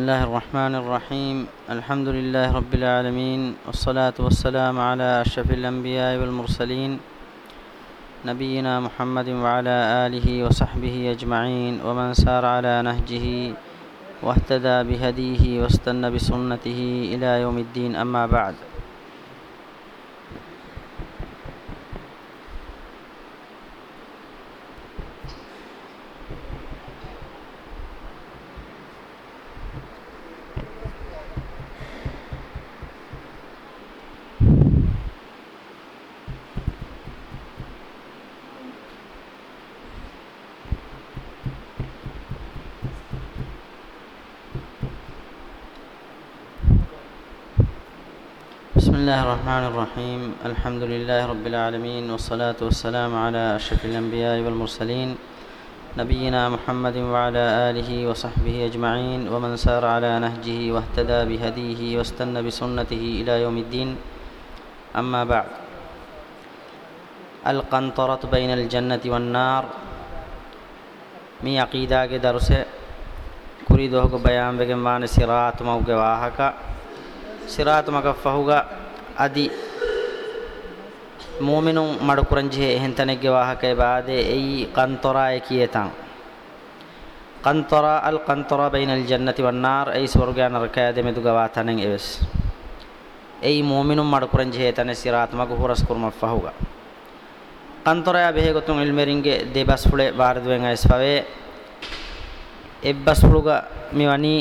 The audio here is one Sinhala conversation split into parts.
الله الرحمن الرحيم الحمد لله رب العالمين والصلاة والسلام على أشرف الأنبياء والمرسلين نبينا محمد وعلى آله وصحبه أجمعين ومن سار على نهجه واهتدى بهديه واستنى بسنته إلى يوم الدين أما بعد الرحمن الرحيم الحمد لله رب العالمين والصلاة والسلام على أشرف الأنبياء والمرسلين نبينا محمد وعلى آله وصحبه أجمعين ومن سار على نهجه واهتدى بهديه واستنى بسنته إلى يوم الدين أما بعد القنطرة بين الجنة والنار مي عقيدة درس كريدوه بيان بجمعان سراط موقع واحكا سراط مكفهوغا আদি মুমিনুম মাড়কুরঞ্জে হেনতনেগে ওয়াহাকে বাদে এই কান্তরায় কিয়েতাং قنطرة القنطرة بين الجنة والنار أي سورغان ركاد مدغواتن إبس أي مؤمن مدكرن جهتن سرات مغفرس كرم فهوغا قنطرة بهغتون علمرينگ دبس فله واردوين اسفاوي إبس فلوغا ميواني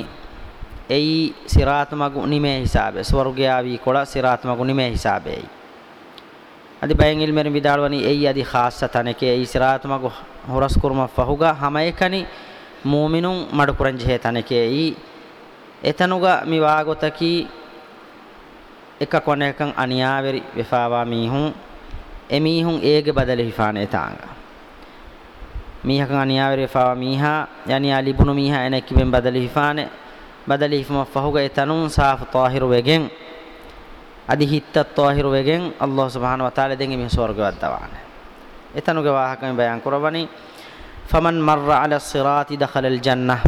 ei sirat maguni me hisabe swargayavi kola sirat maguni me hisabe ei adi bayin ilmerin vidalwani ei adi khassatan ke ei sirat magu horas kurma fahuga hamaykani mu'minun madukuran jehe tanake ei etanuga miwagotaki ekka konekan aniyaveri vefawa mihun emihun ege badale hifane taanga mihakan aniyaveri vefawa miha yani alibunu miha enekki ben badale hifane badali hifma fahuga etanun saaf tahir wegen adi hitta tahir wegen Allah subhanahu wa ta'ala dengi mi swarga waddawana etanuge wahakami bayan kurawani faman marra ala sirati dakhala al jannah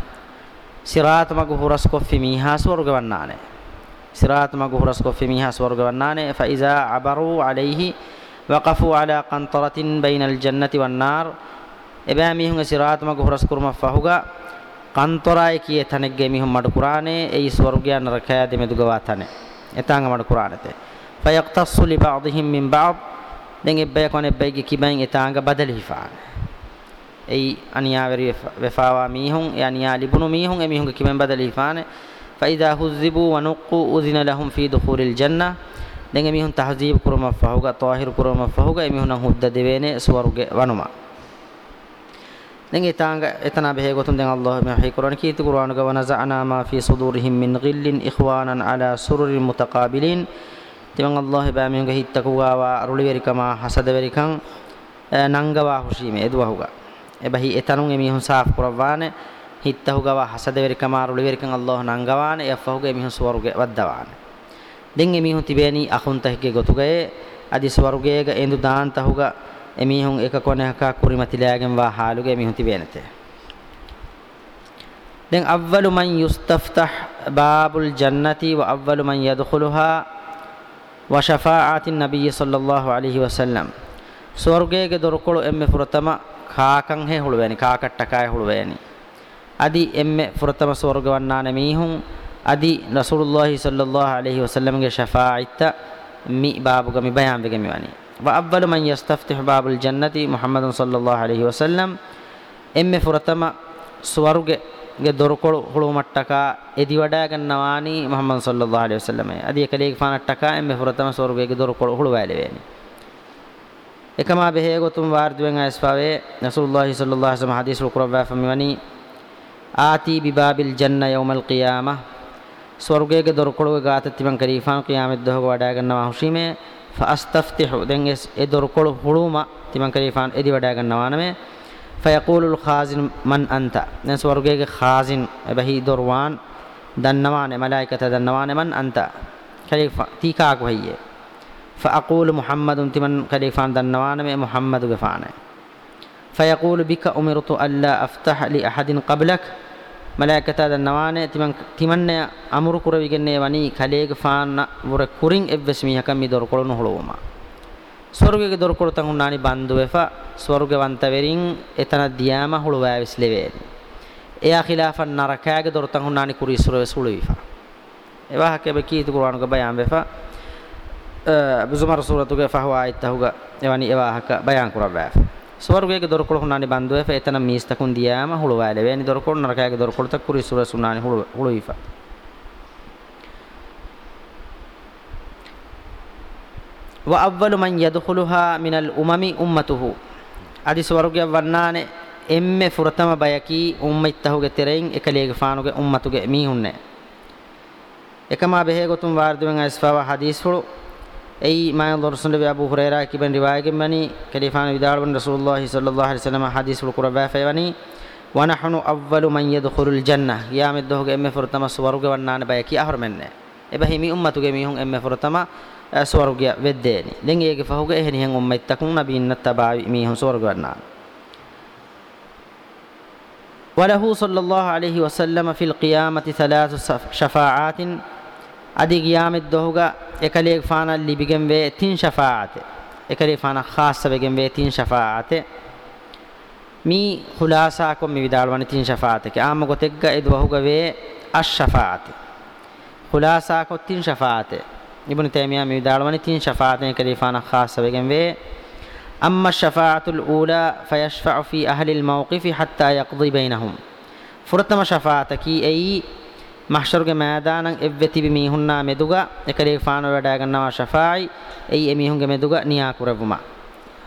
sirat magu huras koffi miha swarga wannane sirat magu huras koffi miha swarga wannane fa iza abaru alayhi waqafu ala qantaratin bainal jannati wan nar eba mihunga sirat magu huras kurma fahuga කන්තරාය කියේ තනෙක්ගේ මිහුම් මඩ කුරානේ ඒ ස්වර්ගය නරකය දෙමෙදු ගවාතනේ එතංග මඩ කුරානතේ ෆයක්තස්සු ලි බාදිහිම් මින් බාබ් දැන් එබ්බය කොනේ එබ්බයිගේ කිබෙන් එතංග බදලිහිෆාන ඒ අනියාවරි වෙෆාවා මිහුම් ඒ අනියා ලිබුණු මිහුම් ඒ මිහුම්ගේ කිබෙන් බදලිහිෆාන ෆයිදා හුස්සිබු වනුක්කු උදින ලහුම් ෆී දුඛූරිල් ජන්නා දැන් මිහුම් තහසීබ් කුරුම ෆහුගා තාහිර් කුරුම ෆහුගා මිහුම් නම් හුද්ද දෙවේනේ ස්වර්ගේ වනුමා දැන් ඊතාංග එතන බෙහෙ ගොතුන් දැන් අල්ලාහ් මේ හි කුරාන කීති කුරාන ගව නසඅනා මා ෆී සුදූරිහිම් මින් ගිල්ලින් ඉඛ්වානන් අලා සුරුරින් මුතකාබිලින් තිමන් අල්ලාහ් බෑමියුග හිත්තකුවාවා අරුලිවරිකමා හසදවරිකං නංගවා හුෂීමේ එදුවහුගා එබහි එතනුන් එමිහුන් සාෆ් කුරවාන හිත්තහුගවා හසදවරිකමා අරුලිවරිකං අල්ලාහ් නංගවාන එෆහුග එමිහුන් සුවරුගේ වද්දවාන දෙන් එමිහුන් තිබේනි අහුන් තහගේ ගොතුගේ අදි සුවරුගේග එඳු දාන් තහුගා එමිහුන් එක කොනහක කුරිමතිලයාගෙන් වා හාලුගේ මිහුන් තිබෙනතේ දැන් අවවලු මන් යුස්තෆ්තහ් බාබුල් ජන්නති ව අවවලු මන් යදඛුලුහා ව ෂෆාඅතින් නබිය සල්ලල්ලාහු අලයිහි වසල්ලම් ස්වර්ගයේ දොරකොළු එම්මෙ පුරතම කාකං හේ හුළු වැනි කාකට්ටකාය හුළු වැනි අදි එම්මෙ පුරතම ස්වර්ගවන්නාන මිහුන් අදි රසූලුල්ලාහි සල්ලල්ලාහු අලයිහි වසල්ලම්ගේ ෂෆාඅයිත මි බාබුගමි බයම් වෙගෙමි වනි وأول من يستفتح باب الجنة محمد صلى الله عليه وسلم එම්මෙ ෆුරතම ස්වර්ගගේ දොරකොළු හුළු මට්ටකා එදි වඩා ගන්නවානි මුහම්මද් සල්ලල්ලාහු අලයිහි වසල්ලම අදී කලේක ෆානට්ටකා එම්මෙ ෆුරතම ස්වර්ගයේ දොරකොළු හුළු වැලි වේනි එකම බෙහෙ ගොතුම් වාර්දුවෙන් අයස්පාවේ රසූලුල්ලාහි සල්ලල්ලාහු අලයිහි වසල්ලම හදීස් රුක්රවා ෆමිවනි ආති බිබාබිල් ජන්න යවුමල් කියාමා ස්වර්ගයේ දොරකොළු ගාත තිබන් කරීෆාන් කියාමෙත් දොහක වඩා ගන්නවා හුෂීමේ فاستفتح دنگ ادور کول حلوما تیمن کلیفان ادی وڈا گنوانا میں فيقول الخازن من انت نس ورگے خازن بہی دوروان دنوانے ملائکہ دنوانے من انت خلیفہ تیکا کو ہے فاقول محمد تمن خلیفان دنوانے میں محمد بفانے فيقول بك امرت الا افتح لاحد قبلك ಮಲಾಕತಾದ ನವಾನೆ ತಿಮನ್ ತಿಮನ್ನೆ ಅಮುರು ಕುರವಿಗೆನ್ನೆ ವನಿ ಕಲೇಗ ಫಾನ್ನ ವರ ಕುರಿಂ ಎವ್ವೆಸ್ ಮೀಹಕ ಮಿ ದೊರಕೊಳನು ಹೊಳುವಮ ಸ್ವರ್ಗಗೆ ದೊರಕೊಳು ತಂಗು ನಾನಿ ಬಂದುವೆಫ ಸ್ವರ್ಗವಂತವೆರಿಂ ಎತನ ದಿಯಾಮ ಹುಳುವಾವಿಸ್ಲೆವೇನಿ ಎಯ ಖಿಲಾಫನ್ ನರಕಾಗೆ ದೊರತಂಗು ನಾನಿ ಕುರಿ ಸುರವೆಸ್ ಹುಳುವಿಫ ಎವಾಹಕೆ ಬಕೀತು ಕುರಾನುಗ ಬಯಾಂವೆಫ ಅಬು ಜುಮರ್ ಸೂರತುಗೆ ಫಹವಾ ಇತ್ತಹುಗ ಎವನಿ ಎವಾಹಕ ಬಯಾನ್ ಕುರವಾಫ ಸ್ವರ್ಗಗೆ ದೊರಕಳು ಹುಣ್ಣಾನಿ ಬಂದು ಫೇತನ ಮೀಸ್ತಕುನ್ ದಿಯಾಮ ಹುಳುವಾಲೆ ವೇನಿ ದೊರಕಳು ನರಕಾಗೆ ದೊರಕಳು ತಕ್ಕುರಿ ಸುರ ಸುಣ್ಣಾನಿ ಹುಳು ಹುಳುಯಿಫ ವ ಅವ್ವಲು ಮನ್ ಯದುಹುಲುಹ ಮಿನಲ್ ಉಮಮಿ ಉಮ್ಮತುಹು ಅದಿ ಸ್ವರ್ಗಯ ವನ್ನಾನೆ ಎಮ್ಮೆ ಫುರತಮ ಬಯಕಿ ಉಮ್ಮಿತ್ತಹುಗೆ ತೆರೆಯಿಂ ಎಕಲಿಗೆ ಫಾನುಗೆ ಉಮ್ಮತುಗೆ ಮೀಹುನ್ನೆ එකම බෙහෙගොතුම් වාර්දුවෙන් අස්වාව හදීස් හුළු أي ما ينظر سنة أبو هريرة كبن رواية مني كليفان بدار بن رسول الله صلى الله عليه وسلم حديث القرآن فيبني ونحن أول من يدخل الجنة يا مدوه إم فرتما سوارك ونان بيكي أهر منه إبهي مي أمتك ميهم إم فرتما سوارك وديني لين يجي فهوك إهني هم أمتكم نبينا تبع ميهم سوارك ونان وله صلى الله عليه وسلم في القيامة ثلاث شفاعات adi qiyamid dohuga ekaleeg faana libigem ve tin shafaate ekaleeg faana khassa begem ve tin shafaate mi khulasa ko mi vidalwani tin shafaate ke amma gotegga ed wahuga ve ash shafaate khulasa ko tin shafaate ibn taymiya mi vidalwani tin shafaate ekaleeg faana khassa begem ve أما الشفاعة الأولى فيشفع في أهل الموقف حتى يقضي بينهم فرتم شفاعتك أي mahsharuge maadanan evvetibi mihunna meduga ekare faano wada gannawa shafai ei emihunge meduga niya kuravuma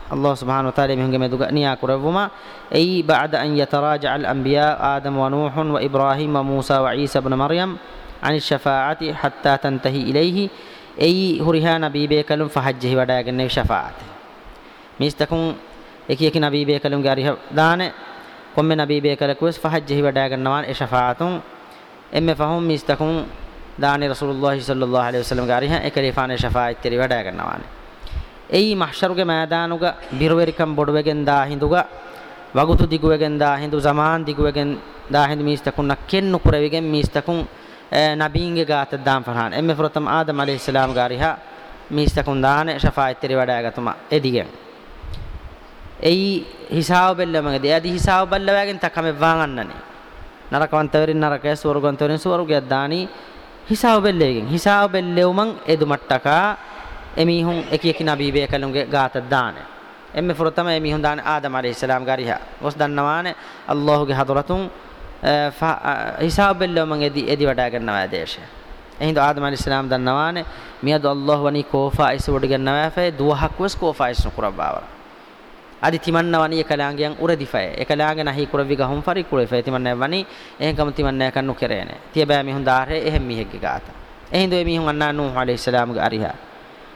Allah subhanahu wa ta'ala emihunge meduga niya kuravuma ei ba'da an yataraja al anbiya adam wa nuh wa ibrahim wa musa wa isa ibn maryam an shafaati hatta tantahi ilayhi ei hurihana bibekalum fahajji wada ganne shafaati mistakun eki eki nabi bekalum gari daane komme nabi bekalakus fahajji wada gannawan e shafaatun එම්මෙ ෆහුම් මිස්තකුම් දානි රසූලුල්ලාහි සල්ලල්ලාහු අලයිහි වසල්ලම් ගාරිහා එකලිෆානේ ෂෆායිත් තෙරි වැඩ ගන්නවානේ එයි මහෂරුගේ මෑදානුග බිරවරිකම් බොඩවගෙන් දා හිඳුග වගුතු දිගුවගෙන් දා හිඳු සමාන් දිගුවගෙන් දා හිඳු මිස්තකුන් නක්කෙන්නු කුරවිගෙන් මිස්තකුන් නබීන්ගේ ගාත දාම් ෆරහාන එම්මෙ ෆරතම් ආදම් අලයිහි සලාම් ගාරිහා මිස්තකුන් දානේ ෂෆායිත් තෙරි වැඩ ගතුමා එදිගෙන් එයි හිසාව බෙල්ලමගේ දෙයදි හිසාව බල්ලවගෙන් තකමෙ වාගන්නනේ ನರಕವಂತವರಿನ ನರಕ ಸ್ವರ್ಗವಂತವರಿನ ಸ್ವರ್ಗ ದಾನಿ ಹಿಸಾಬ್ ಬೆಲ್ಲೆಗಿಂಗ್ ಹಿಸಾಬ್ ಬೆಲ್ಲೆವುಮಂಗ್ ಎದು ಮಟ್ಟಕ ಎಮಿಹುಂ ಎಕಿ ಎಕಿ ನಬಿ ಬೇಕಲುಂಗೆ ಗಾತ ದಾನೆ ಎಮ್ಮೆ ಫುರತಮ ಎಮಿಹುಂ ದಾನೆ ಆದಮ್ ಅಲೈಹಿಸ್ಸಲಾಂ ಗರಿಹ ಒಸ್ ದನ್ನವಾನೆ ಅಲ್ಲಾಹುಗೆ ಹದರತುಂ ಹಿಸಾಬ್ ಬೆಲ್ಲೆವುಮಂಗ್ ಎದಿ ಎದಿ ವಡಾಗನ್ನವ ದೇಶ එහින්ද ආදම අලිස්ලාම් දන්නවානේ මියද අල්ලාහ් වනි කෝෆා ඉස වඩ ගන්නවා ෆේ දුවහක් වස් කෝෆා ඉස කුරබ්බාවර adi timanna wani ekalaangiyan uradifay ekalaange nahi kuraviga hum fari kurifay timanna wani ehkam timanna kannu kerene tiya ba mihun daare ehem mihegge gaata ehin do mihun anna nuh alayhi salam ga ariha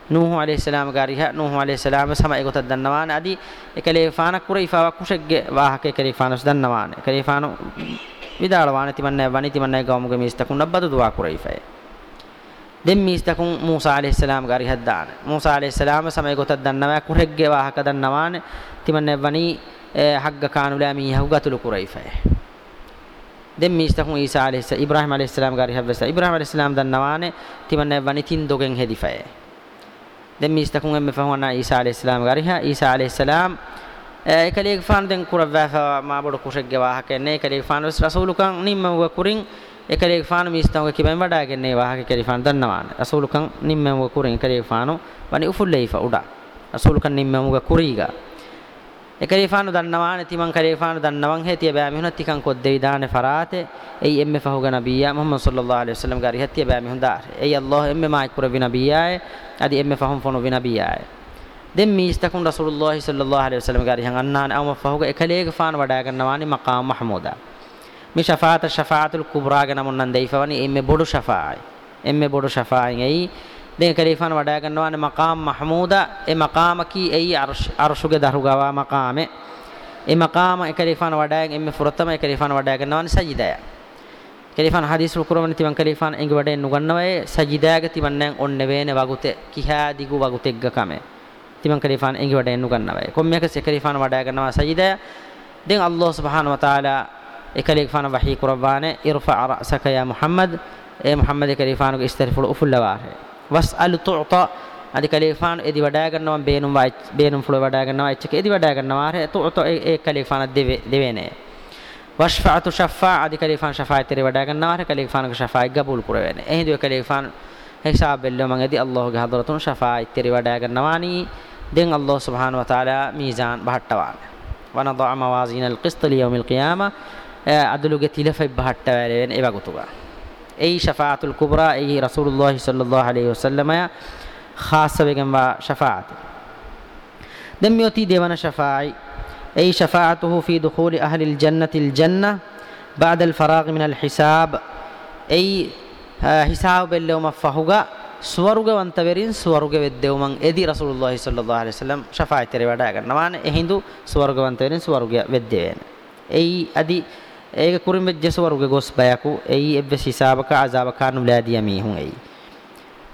nuh alayhi salam ga ariha nuh alayhi salam sama egota dannawan adi ekale faana kuraifawa kushegge waahake ekale faanus dannawan ekale faanu vidalwana timanna wani timanna gawmuge mistakunna badu duwa kuraifay දෙම්මීස්තකුන් මූසා আলাইහිස්සලාම් ගාරි හද්දාන මූසා আলাইහිස්සලාම සමය ගොතක් දන්නවා කුරෙග්ගේ වාහක දන්නවාන තිමන්නේ වනි හග්ග කානුලා මීහු ගතුළු කුරයිෆය දෙම්මීස්තකුන් ඊසා আলাইහිස්ස ඉබ්‍රාහීම আলাইහිස්සලාම් ගාරි හවස ඉබ්‍රාහීම আলাইහිස්සලාම් දන්නවාන තිමන්නේ වනි තින් දොගෙන් හෙදිෆය දෙම්මීස්තකුන් එම්මෙ ෆහවනා ඊසා আলাইහිස්සලාම් ගාරිහා ඊසා আলাইහිස්සලාම් ඒකලේ ෆාන් දෙන් කුරවැෆා මා බඩ කුරෙග්ගේ වාහක එන්නේ ඒකලේ ෆාන් රසූලුකන් නිම්ම වකුරින් ekare faanu miistamu ke ben wada genne waha ke kare faanu dannawan rasulukan nimme mu kurin ekare faanu bani ufullaifa uda rasulukan nimme mu ga kuriga ekare faanu dannawan timan kare faanu dannawan he tie ba mihuna tikan ko devi dane farate ei emme fahu ga nabiyya muhammad sallallahu alaihi wasallam gari hatie ba mihun dar ei allah emme ma ikura bi nabiyya adi emme fahum fonu bi nabiyya දෙම් මීස්තකුන් රසූලුල්ලාහි සල්ලල්ලාහු අලයිහි වසල්ලම් ගාරිහන් අන්නාන අවම ෆහුග එකලේක ෆාන වඩා ගන්නවානි මකාම් මහමූදා මේ ශෆාත ශෆාතුල් කුබ්රා ගැන මොන්නම් දෙයිෆවනි එම්මේ බොඩු ශෆායි එම්මේ බොඩු ශෆායි ඇයි දැන් කලිෆාන් වඩා ගන්නවානේ මකාම් මහමූදා ඒ මකාම කී ඇයි අර්ෂුගේ දරුගවා මකාමේ ඒ මකාම ඒ කලිෆාන් වඩා එම්මේ ෆුරතම ඒ කලිෆාන් වඩා ගන්නවානේ සජිදය කලිෆාන් හදීස් රුකුරමන තිවන් කලිෆාන් එංග වඩේ නුගන්නවයේ සජිදාග තිවන්නන් ඔන්න වේනේ වගුතේ කිහා දිගු වගුතෙග්ග කමේ තිවන් කලිෆාන් එංග වඩේ නුගන්නවයේ කොම්මයක සෙ කලිෆාන් වඩා ගන්නවා සජිදය දැන් අල්ලාහ් සුබ්හානහු වතාලා ekalik fana wahi kurabwane irfa ra'saka ya muhammad e muhammad ekalik fanu istarifulu ufullaware was'al tu'ta adikalik fanu edi wada gannawa beenum wa beenum fulu wada gannawa echke edi wada gannawa tu'ta ekalik fana deve devene washfa'atu shaffa'a adikalik fan shafa'atiri wada gannawa ekalik fanu shafa'i qabul kurwene ehindu ekalik fanu hisaab bello man edi allah ge hadratun shafa'atiri wada gannawani den allah subhanahu wa ta'ala mizan bahattawane ونضع موازين القسط ليوم القيامه අදලුගේ තිලෆයි බහට්ට වැලෙන් ඒ වගතුගා এই শাফাআতুল কুবরা এই রাসূলুল্লাহ সাল্লাল্লাহু আলাইহি ওয়াসাল্লাম খাস বেগমবা শাফাআত দমিয়তি দেওয়ানা শাফাআই এই শাফাআতুহু ফি দুখুল আহলিল জান্নাতিল জান্নাহ বাদ আল ফারাগ মিনাল হিসাব এই হিসাব বেল্লেউমা ফাহুগা ස්වර්ගවන්තවරින් ස්වර්ගවෙද්දෙවමන් එදි රසූලුල්ලාහි සල්ලල්ලාහු අලයිහි වසල්ලම් ශෆායතේ වැඩ ගන්නවා නේ හින්දු ස්වර්ගවන්තවරින් ස්වර්ගය වෙද්දේන එයි අදි ඒක කුරින් වෙජ්ජසවරුගේ ගොස් බයකු එයි එබ්බෙස් හිසාබක අසාබකානු ලෑදිය මීහුන් එයි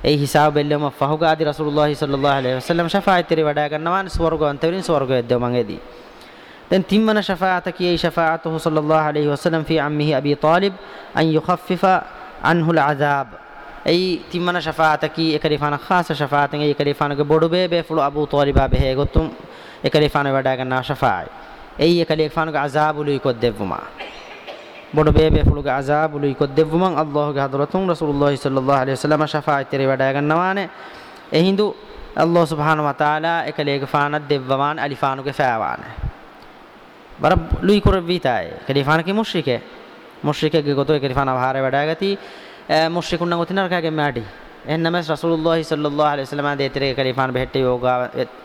ඒ හිසාව බෙල්ලම ෆහුගාදි රසූලුල්ලාහි සල්ලල්ලාහු අලයිහි වසල්ලම් ෂෆාඅත් ඉරි වඩා ගන්නවා ස්වර්ගවන්තවරින් ස්වර්ගයද්ද මං එදී දැන් තිම්මන ශෆාත කියයි ශෆාතුහු සල්ලල්ලාහු අලයිහි වසල්ලම් ෆී අම්මිහි අබී තාලිබ් අන් යුඛෆෆ අන්හු අල්අදාබ් ඒ තිම්මන ශෆාත කී එකලිෆාන ખાસ ශෆාතෙන් ඒ එකලිෆානගේ බොඩු බේබේ ෆුළු අබූ තාලිබා බෙහෙ ගොතුම් එකලිෆාන වඩා ගන්නා ශෆායි ඒ එකලිෆානගේ අසාබුලු ඉකොත් දෙවුමා বড় বেবে ফুলুগে আজাব উলুই কদ্দেবুমাং আল্লাহকে হাদরতুং রসুল্লাহ সাল্লাহ আলিয়া সাল্লাম শাফায়ত রেবাডাগান নওয়ানে এ হিন্দু আল্লাহ সুবহান ওয়া তাআলা একলেগ ফানাত দেববান আলিফানুকে ফাওয়ান বরব লুই করে বিতায় কলিফান কি মুশরিকে মুশরিকে গে গতো কলিফান ভারে বেডাগাতি মুশরিকুন না গতিনার কাগে মাটি එන්නමස් රසූලුල්ලාහි සල්ලල්ලාහු අලයිහි වසල්ලම දේතරේ කලිෆාන් බෙහෙට්ටි ඕගා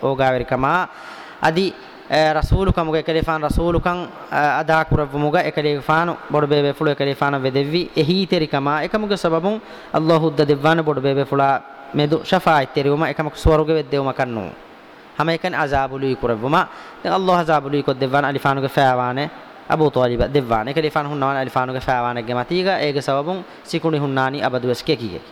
ඕගාවරිකමා අදි රසූලුකමුග එකලිෆාන් රසූලුකන් අදා කුරවමුග එකලිෆාන බොඩ බේබේ ෆුල එකලිෆාන වෙදෙවි එහි තෙරිකමා එකමුග සබබුන් අල්ලාහ් උද්ද දෙවන බොඩ බේබේ ෆුලා මෙදු ෂෆායිත් තෙරිවම එකමක ස්වර්ගෙ වෙද්දෙවම කන්නු හැම එකන් අසාබුලි කුරවමුමා දැන් අල්ලාහ් අසාබුලි කො දෙවන අලිෆානුග ෆෑවානේ අබූ තාලිබ දෙවන එකලිෆාන හුන්නාන අලිෆානුග ෆෑවානේ ගමතිග ඒක සබබුන් සිකුණි හුන්නානි අබදුස් කෙකිගේ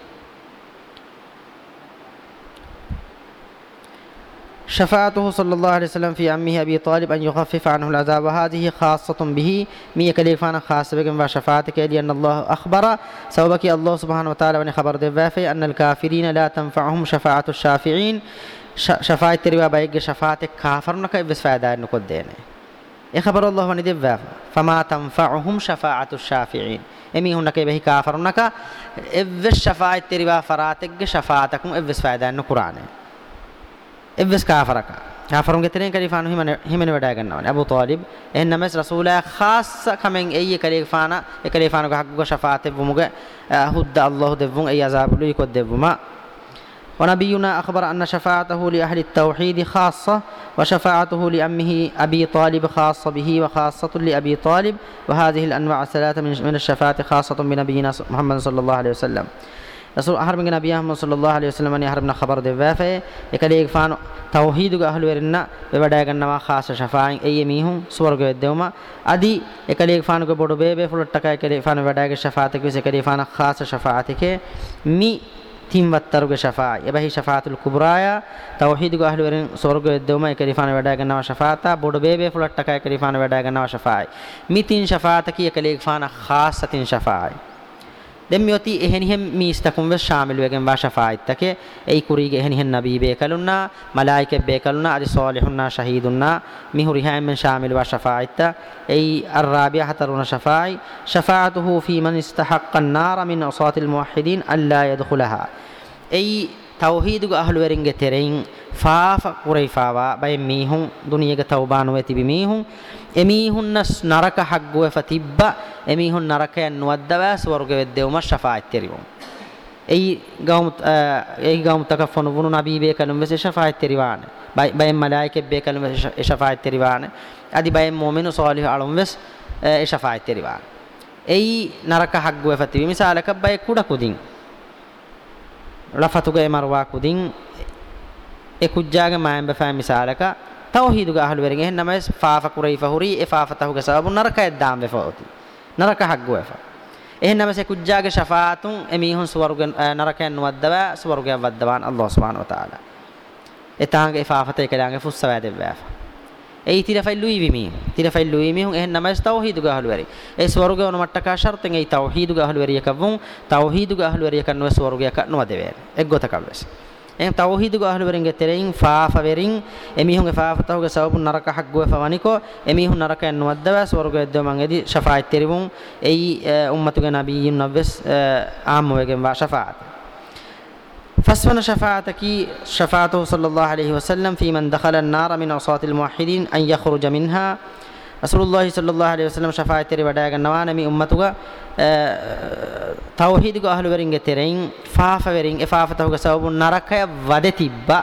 شفاعته صلى الله عليه وسلم في عمه أبي طالب أن يخفف عنه العذاب وهذه خاصة به مية كليفان خاصة بكم وشفاعتك لأن الله أخبر سببك الله سبحانه وتعالى من خبر دفافي أن الكافرين لا تنفعهم شفاعة الشافعين شفاعة تربا بايق شفاعتك كافرنك إبس فايدة أنك دينه إيه خبر الله من دفاف فما تنفعهم شفاعة الشافعين إمي هناك به كافرنك إبس شفاعة تربا فراتك شفاعتكم إبس فايدة قرآنه فانو هم هم ගෙතරෙන් කලිෆානු හිමන أبو طالب إن مس رسولا خاص كمن ખાસ كلي فانا كلي فانو කලිෆානු شفاعة بومك هود الله دبوم දෙවුන් ඒ අසාබුලු ඉකොත් دبوما ونبينا أخبر أن شفاعته لأهل التوحيد خاصة وشفاعته لأمه أبي طالب خاصة به وخاصة لأبي طالب وهذه الأنواع الثلاثة من الشفاعة خاصة بنبينا محمد صلى الله عليه وسلم rasul aharmige nabi ahmad sallallahu alaihi wasallam ani aharmna khabar devvafe ekale ekfano tauhid ga ahlu erinna wevada gannawa khas shafa'in eye mihun swarga veddewma adi ekale ekfano ga bodu bebe fulatta ka ekale ekfano wevada ga shafa'atik wis ekale ekfano khas shafa'atike mi තිම්වත්තරග ශෆා එබහි ශෆාතුල් කුබරාය තවහීදුග අහලු වරින් ස්වර්ග දෙවම එකරිෆාන වැඩ ගන්නවා ශෆාතා බොඩ බේබේ ෆලට් එකයි එකරිෆාන වැඩ ගන්නවා ශෆායි මිතින් ශෆාත කී එකලේෆාන ખાસ සතින් ශෆායි ದೆಮ್ಮಿಯೋತಿ ಎಹೆನಿಹೆಂ ಮೀಸ್ತಕುಂ ವೆ ಶಾಮಿಲ್ ವೆಗೆಂ ವಾ ಶಫಾಯಿತ್ತಕೆ ಐ ಕುರಿಗೆ ಎಹೆನಿಹೆಂ ನಬಿ ಬೇಕಲುನ್ನ ಮಲಾಯಿಕೆ ಬೇಕಲುನ್ನ ಅದಿ ಸಾಲಿಹುನ್ನ ಶಹೀದುನ್ನ ಮಿಹು ರಿಹಾಯಂ ಮೆನ್ ಶಾಮಿಲ್ ವಾ ಶಫಾಯಿತ್ತ ಐ ಅರ್ರಾಬಿಯ ಹತರುನ ಶಫಾಯಿ ಶಫಾಅತುಹು ಫಿ ಮನ್ ಇಸ್ತಹಕ್ಕನ್ ನಾರ ಮಿನ್ ಅಸಾತಿಲ್ ಮುವಹಿದೀನ್ ಅಲ್ಲಾ ಯದ್ಖುಲಹ ಐ ತೌಹೀದುಗ ಅಹಲು ವೆರಿಂಗೆ ತೆರೆಯಿನ್ ಫಾಫ ಕುರೈಫಾವಾ ಬಯ ಮೀಹುಂ ದುನಿಯಗ ತೌಬಾನುವೆ ತಿಬಿ ಮೀಹುಂ ಎಮೀಹುನ್ನ ನರಕ ಹಗ್ಗುವೆ ಫತಿಬ್ಬ එමිහුන් නරකයන් නුවද්දවා ස්වර්ග වෙද්දෙවම ෂෆාඅත් තෙරිවම් එයි ගවම එයි ගවම තකෆනු වුණු නබී බේකලුම් වෙස ෂෆාඅත් තෙරිවාන බයි බයි මලායිකෙ බේකලුම් වෙස ෂෆාඅත් තෙරිවාන আদি බයි මොමිනු සාලිහ අලුම් වෙස ඒ ෂෆාඅත් තෙරිවාන එයි නරක හග්ගුව ෆතිවි මිසාලක බයි කුඩ කුදින් ලෆතුගේ මරවා කුදින් ඒ කුජ්ජාගේ මයම්බ ෆෑ මිසාලක තවහීදුගේ අහලු වෙරින් එහෙන්නම ෆාෆ කුරයිෆ හුරි ඒ ෆාෆතහුගේ සබබු නරකයක් දාම් වෙෆෝති නරක හග්ගු ඇෆා එහෙනම් මේ කුජ්ජාගේ ශෆාතුන් එමීහුන් ස්වර්ග නරකයන් නොවද්දවා ස්වර්ගයක් වද්දවාන අල්ලාහ් සුබ්හානහු වතාලා එතාගේ ඉෆාෆතේ කලංගේ ෆුස්සවා දෙවෑෆා ඒ තිරෆයිල්ලුයි විමි තිරෆයිල්ලුයි මිහුන් එහෙනම් මේ තවහීදු ගහළු වෙරි ඒ ස්වර්ගය වන මට්ටකා ෂර්තෙන් ඒ තවහීදු ගහළු වෙරිය කවුම් තවහීදු ගහළු වෙරිය කන්නව ස්වර්ගයක් නොවදෙවේ එක් ගොතකම් වෙසේ en tawhid go ahlul berin ge terein faafa berin emihun ge faafa tahu ge sababun naraka hak go fawaniko emihun naraka en nuaddawas wargo eddo man edi shafaat teribun ei ummatu ge nabiyyin nabwes aamu ge wa shafaat فاسمنا شفاعتك شفاعته صلى الله عليه وسلم في من دخل النار من عصاة الموحدين أن يخرج منها රසූලුල්ලාහි සල්ලල්ලාහු අලයිහි වසල්ලම් ශෆායතේ වඩා ගන්නවා නමි උම්මතුග තවහීද් ග අහලු වරින්ගේ තෙරෙන් ෆාෆ වරින් එෆාෆතහුග සවබු නරකය වදෙ තිබ්බා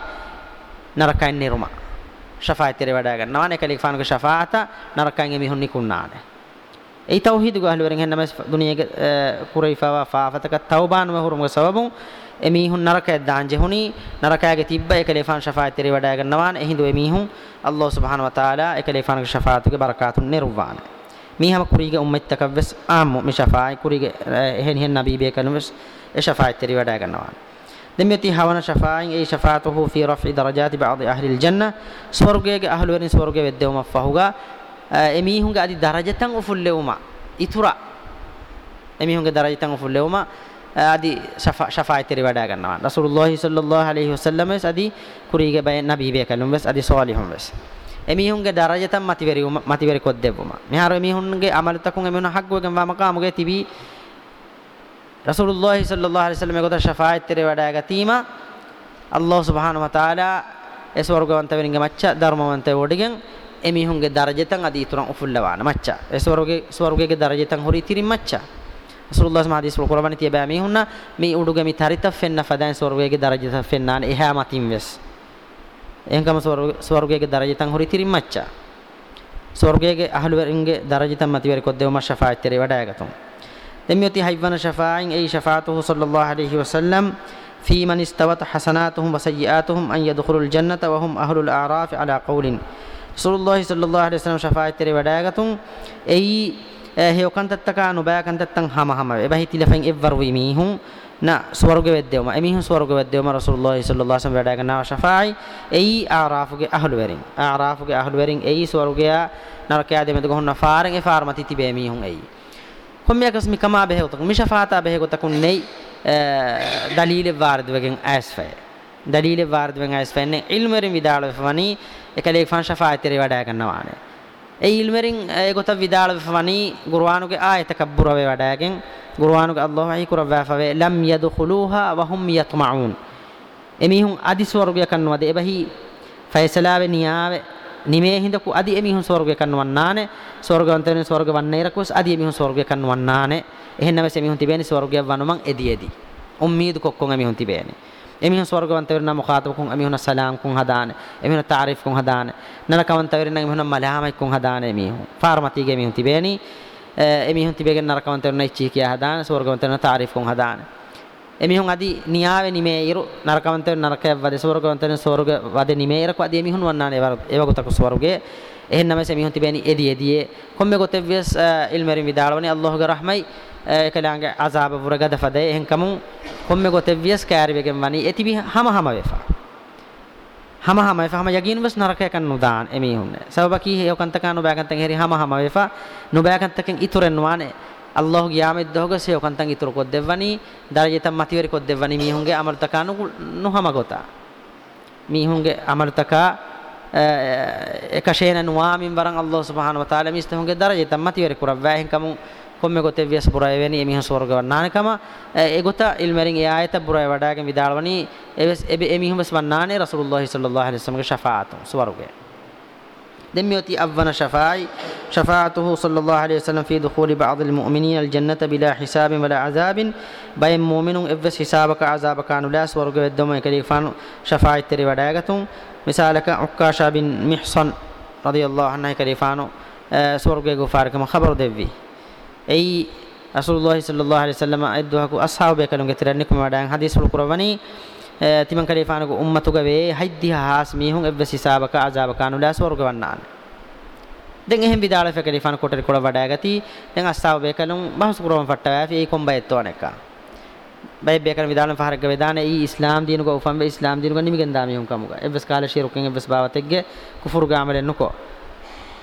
නරකයන් නිර්මා ශෆායතේ වඩා ගන්නවා නේ කලිෆානුග ශෆාත නරකයන් එමිහුන් නිකුන්නානේ ඒ තවහීද ගහලවරෙන් හෙන්නම දුනියක කුරයිෆාවා ෆාෆතක තවබානම හුරුමක සබබුන් එමීහුන් නරකය දාංජෙ හුනි නරකයගේ තිබ්බ එකලේෆාන් ෂෆාත් ඉරි වඩා ගන්නවාන එහිඳු එමීහුන් අල්ලාහ් සුබ්හාන වතාලා එකලේෆාන්ගේ ෂෆාතුගේ බරකාතුන් නිර්වාණ මීහම කුරීගේ උම්මෙත්තක වෙස් ආම්මු මේ ෂෆායි කුරීගේ එහෙන් හෙන් නබීබේ කනුස් ඒ ෂෆාත් ඉරි වඩා ගන්නවාන දෙමියති හවන ෂෆායින් ඒ ෂෆාතුහු ෆී රෆ්ඉ දරජාති බාද් අහ්ලිල් ජන්න ස්වර්ගයේ අහ්ලු වෙන ස්වර්ගයේ වෙද්දවම ෆහුගා එමීහුන්ගේ අදි දරජතන් උෆුල්ලෙවුමා ඉතුරා එමිහුන්ගේ දරජතන් උෆුල්ලෙවුමා අදි ශෆායිතරි වඩා ගන්නවා රසූලුල්ලාහ සල්ලල්ලාහු අලයිහි වසල්ලම අදි කුරීගේ බය නබී වේ කලුම් වස් අදි සෝලිහුම් වස් එමිහුන්ගේ දරජතන් මතිවරි මතිවරි කොද්දෙවුමා මෙහාර එමිහුන්ගේ අමලතකුන් එමිහුන් හග්ගෝගෙන් වමකාමුගේ තිබී රසූලුල්ලාහ සල්ලල්ලාහු අලයිහි වසල්ලම ගොත ශෆායිතරි වඩා ගතීමා අල්ලාහ් සුබ්හානහු වතාලා ඒ ස්වර්ගවන්ත වෙනින්ගේ මච්ච ධර්මවන්ත වඩිගෙන් එමිහුන්ගේ දරජතන් අද ඉතුරුන් උෆුල්ලවාන මච්චා ඒ ස්වර්ගයේ ස්වර්ගයේ දරජතන් හොරි ඉතිරින් මච්චා රසූලුල්ලාහ් මහදීස් වල කුර්බානි තිය බෑ මිහුන්න මේ උඩුග මේ තරිත ෆෙන්න ෆදන් ස්වර්ගයේ දරජත ෆෙන්නාන එහා මතින් වෙස් එංගම ස්වර්ගයේ දරජතන් හොරි ඉතිරින් මච්චා ස්වර්ගයේ අහලුවරින්ගේ දරජතන් මතිවර කොද්දෙවම ෂෆාත් තරේ වඩායගතම් දෙමියති හයිවන ෂෆායින් ඒ ෂෆාතුහු සල්ලල්ලාහු අලයිහි වසල්ලම් في من استوت حسناتهم وسيئاتهم أن يدخلوا الجنة وهم أهل الأعراف على قول ರಸೂಲುಲ್ಲಾಹಿ ಸಲ್ಲಲ್ಲಾಹು ಅಲೈಹಿ ವಸಲ್ಲಂ ಶಫಾಯತ್ತೆರೆ ವಡಾಗತುಂ ಎಯಿ ಹೇಕಂತತ್ತಕ ನುಬಾಕಂತತ್ತಂ ಹಮ ಹಮ ಎಬಹಿ ತಿಲಫಂ ಎವ್ವರ್ವಿ ಮೀಹುಂ ನ ಸ್ವರ್ಗವೆದ್ದೆವಮ ಎಮೀಹುಂ ಸ್ವರ್ಗವೆದ್ದೆವಮ ರಸೂಲುಲ್ಲಾಹಿ ಸಲ್ಲಲ್ಲಾಹು ಅಲೈಹಿ ವಸಲ್ಲಂ ವಡಾಗನ ಶಫಾಯಿ ಎಯಿ ಆರಾಫುಗೆ ಅಹಲುವೆರಿಂ ಆರಾಫುಗೆ ಅಹಲುವೆರಿಂ ಎಯಿ ಸ್ವರ್ಗಯ ನರಕಯಾದೆ ಮೆದಗೊನ್ನ ಫಾರಂ ಎ ಫಾರ್ಮತಿ ತಿಬೆ ಮೀಹುಂ ಎಯಿ ಹೊಮ್ಮೆ ಕಸ್ಮಿ ಕಮಾ ಬೆಹೆ ಉತಕ ಮಿಶಫಾತಾ ಬೆಹೆ ಉತಕ ನೈ ದಲೀಲ್ ವಾರ್ದ್ ವಗೆನ್ ಆಸ್ಫೈ දලීල වාර්ද වෙන් ඇස් වෙන්නේ ඉල්මරින් විදාල වෙවනි එකලේ ෆන් ෂෆායතරේ වඩා ගන්නවානේ ඒ ඉල්මරින් ඒ ගොත විදාල වෙවනි ගුර්ආනුගේ ආයතක බුර වේ වඩාගෙන් ගුර්ආනුගේ අල්ලාහ් කුර වැෆවේ ලම් යදඛුලූහා වහම් යත්මඋන් එමිහුන් අදි ස්වර්ගය කන්නවද එබහි ෆයසලාවේ නියාවේ නිමේ හිඳකු අදි එමිහුන් ස්වර්ගය කන්නවන්නානේ ස්වර්ගවන්තයන් ස්වර්ග වන්නේ රකුස් අදි එමිහුන් ස්වර්ගය කන්නවන්නානේ එහෙන්නම සෙමිහුන් තිබෙන ස්වර්ගයක් වනුමන් එදී එදී උම්මීදු කොක්කොන් එමිහුන් තිබෙන්නේ එමිහුන් ස්වර්ගවන්තවරණ මුඛාතබකුන් එමිහුන සලාම් කුන් හදාන එමිහුන තාරිෆ් කුන් හදාන නරකවන්තවරණ එමිහුන මලාමයි කුන් හදාන එමිහුන් ෆාර්මතිගේ එමිහුන් තිබේනි එමිහුන් තිබේගෙන නරකවන්තවරණ ඉච්චි කියා හදාන ස්වර්ගවන්තවරණ තාරිෆ් කුන් හදාන එමිහුන් අදි නියාවේ නිමේ ඉරු නරකවන්තවරණ නරකයව වද ස්වර්ගවන්තවරණ ස්වර්ග වද නිමේ ඉරක අදි එමිහුන් වන්නානේ එවගතක ස්වර්ගයේ එහෙන්නම එමිහුන් තිබේනි එදී එදී කොම්මෙ ගොතෙව්වස් ඉල්මරින් විදාලවනේ අල්ලාහ්ගේ රහමයි ekelaange azaaba buraga dafade ehen kamun komme go tevvias kaariwegen wani etibi hama hama wefa hama hama wefa hama yagin wes naraka kan nudan emi hunne sababa ki he okanta kan nubakan tan heri hama hama wefa nubakan taken ituren wane Allah giyame dohga se okantan itur ko devwani darajeta matiwari ko devwani mi hunge amar takanu nu hama gota mi hunge amar taka ekashena nuwamin waran Allah subhanahu wa taala mi ste hunge darajeta matiwari kurawwa hen kamun komme gote vias buraeveni emiha swarga wannanekama e gota ilmerin e ayata burae wadagen vidalwani eves ebe emihum bas wannane rasulullah sallallahu alaihi wasallam ge shafaatu swaruge دميوتي أفن شفاعي شفاعته صلى الله عليه وسلم في دخول بعض المؤمنين الجنة بلا حساب ولا عذاب بين مؤمن إفس حسابك عذابك عن لاس ورقب الدم كليفان شفاعي تري وداغتهم مثالك عكاشة بن محصن رضي الله عنه كليفان سورقه غفاركم خبر دبي ei rasulullah sallallahu alaihi wasallam adduhaku ashabe kalun getiranni kuma dan hadis ful kurawani timan kare fanugo ummatu gave haiddiha has mihun ebbe sisabaka azabaka nu das warga wannan den ehem bidala fe kare fan koter kola wada gati den ashabe kalun bahus kurawan fatta fe ei komba ettoneka bay be kan vidalan fahar gave dane ei islam dinugo ufambe islam dinugo nimi gendami hun kamuga ebbes kala shiruken ebbes bawategge kufur gamalen nuko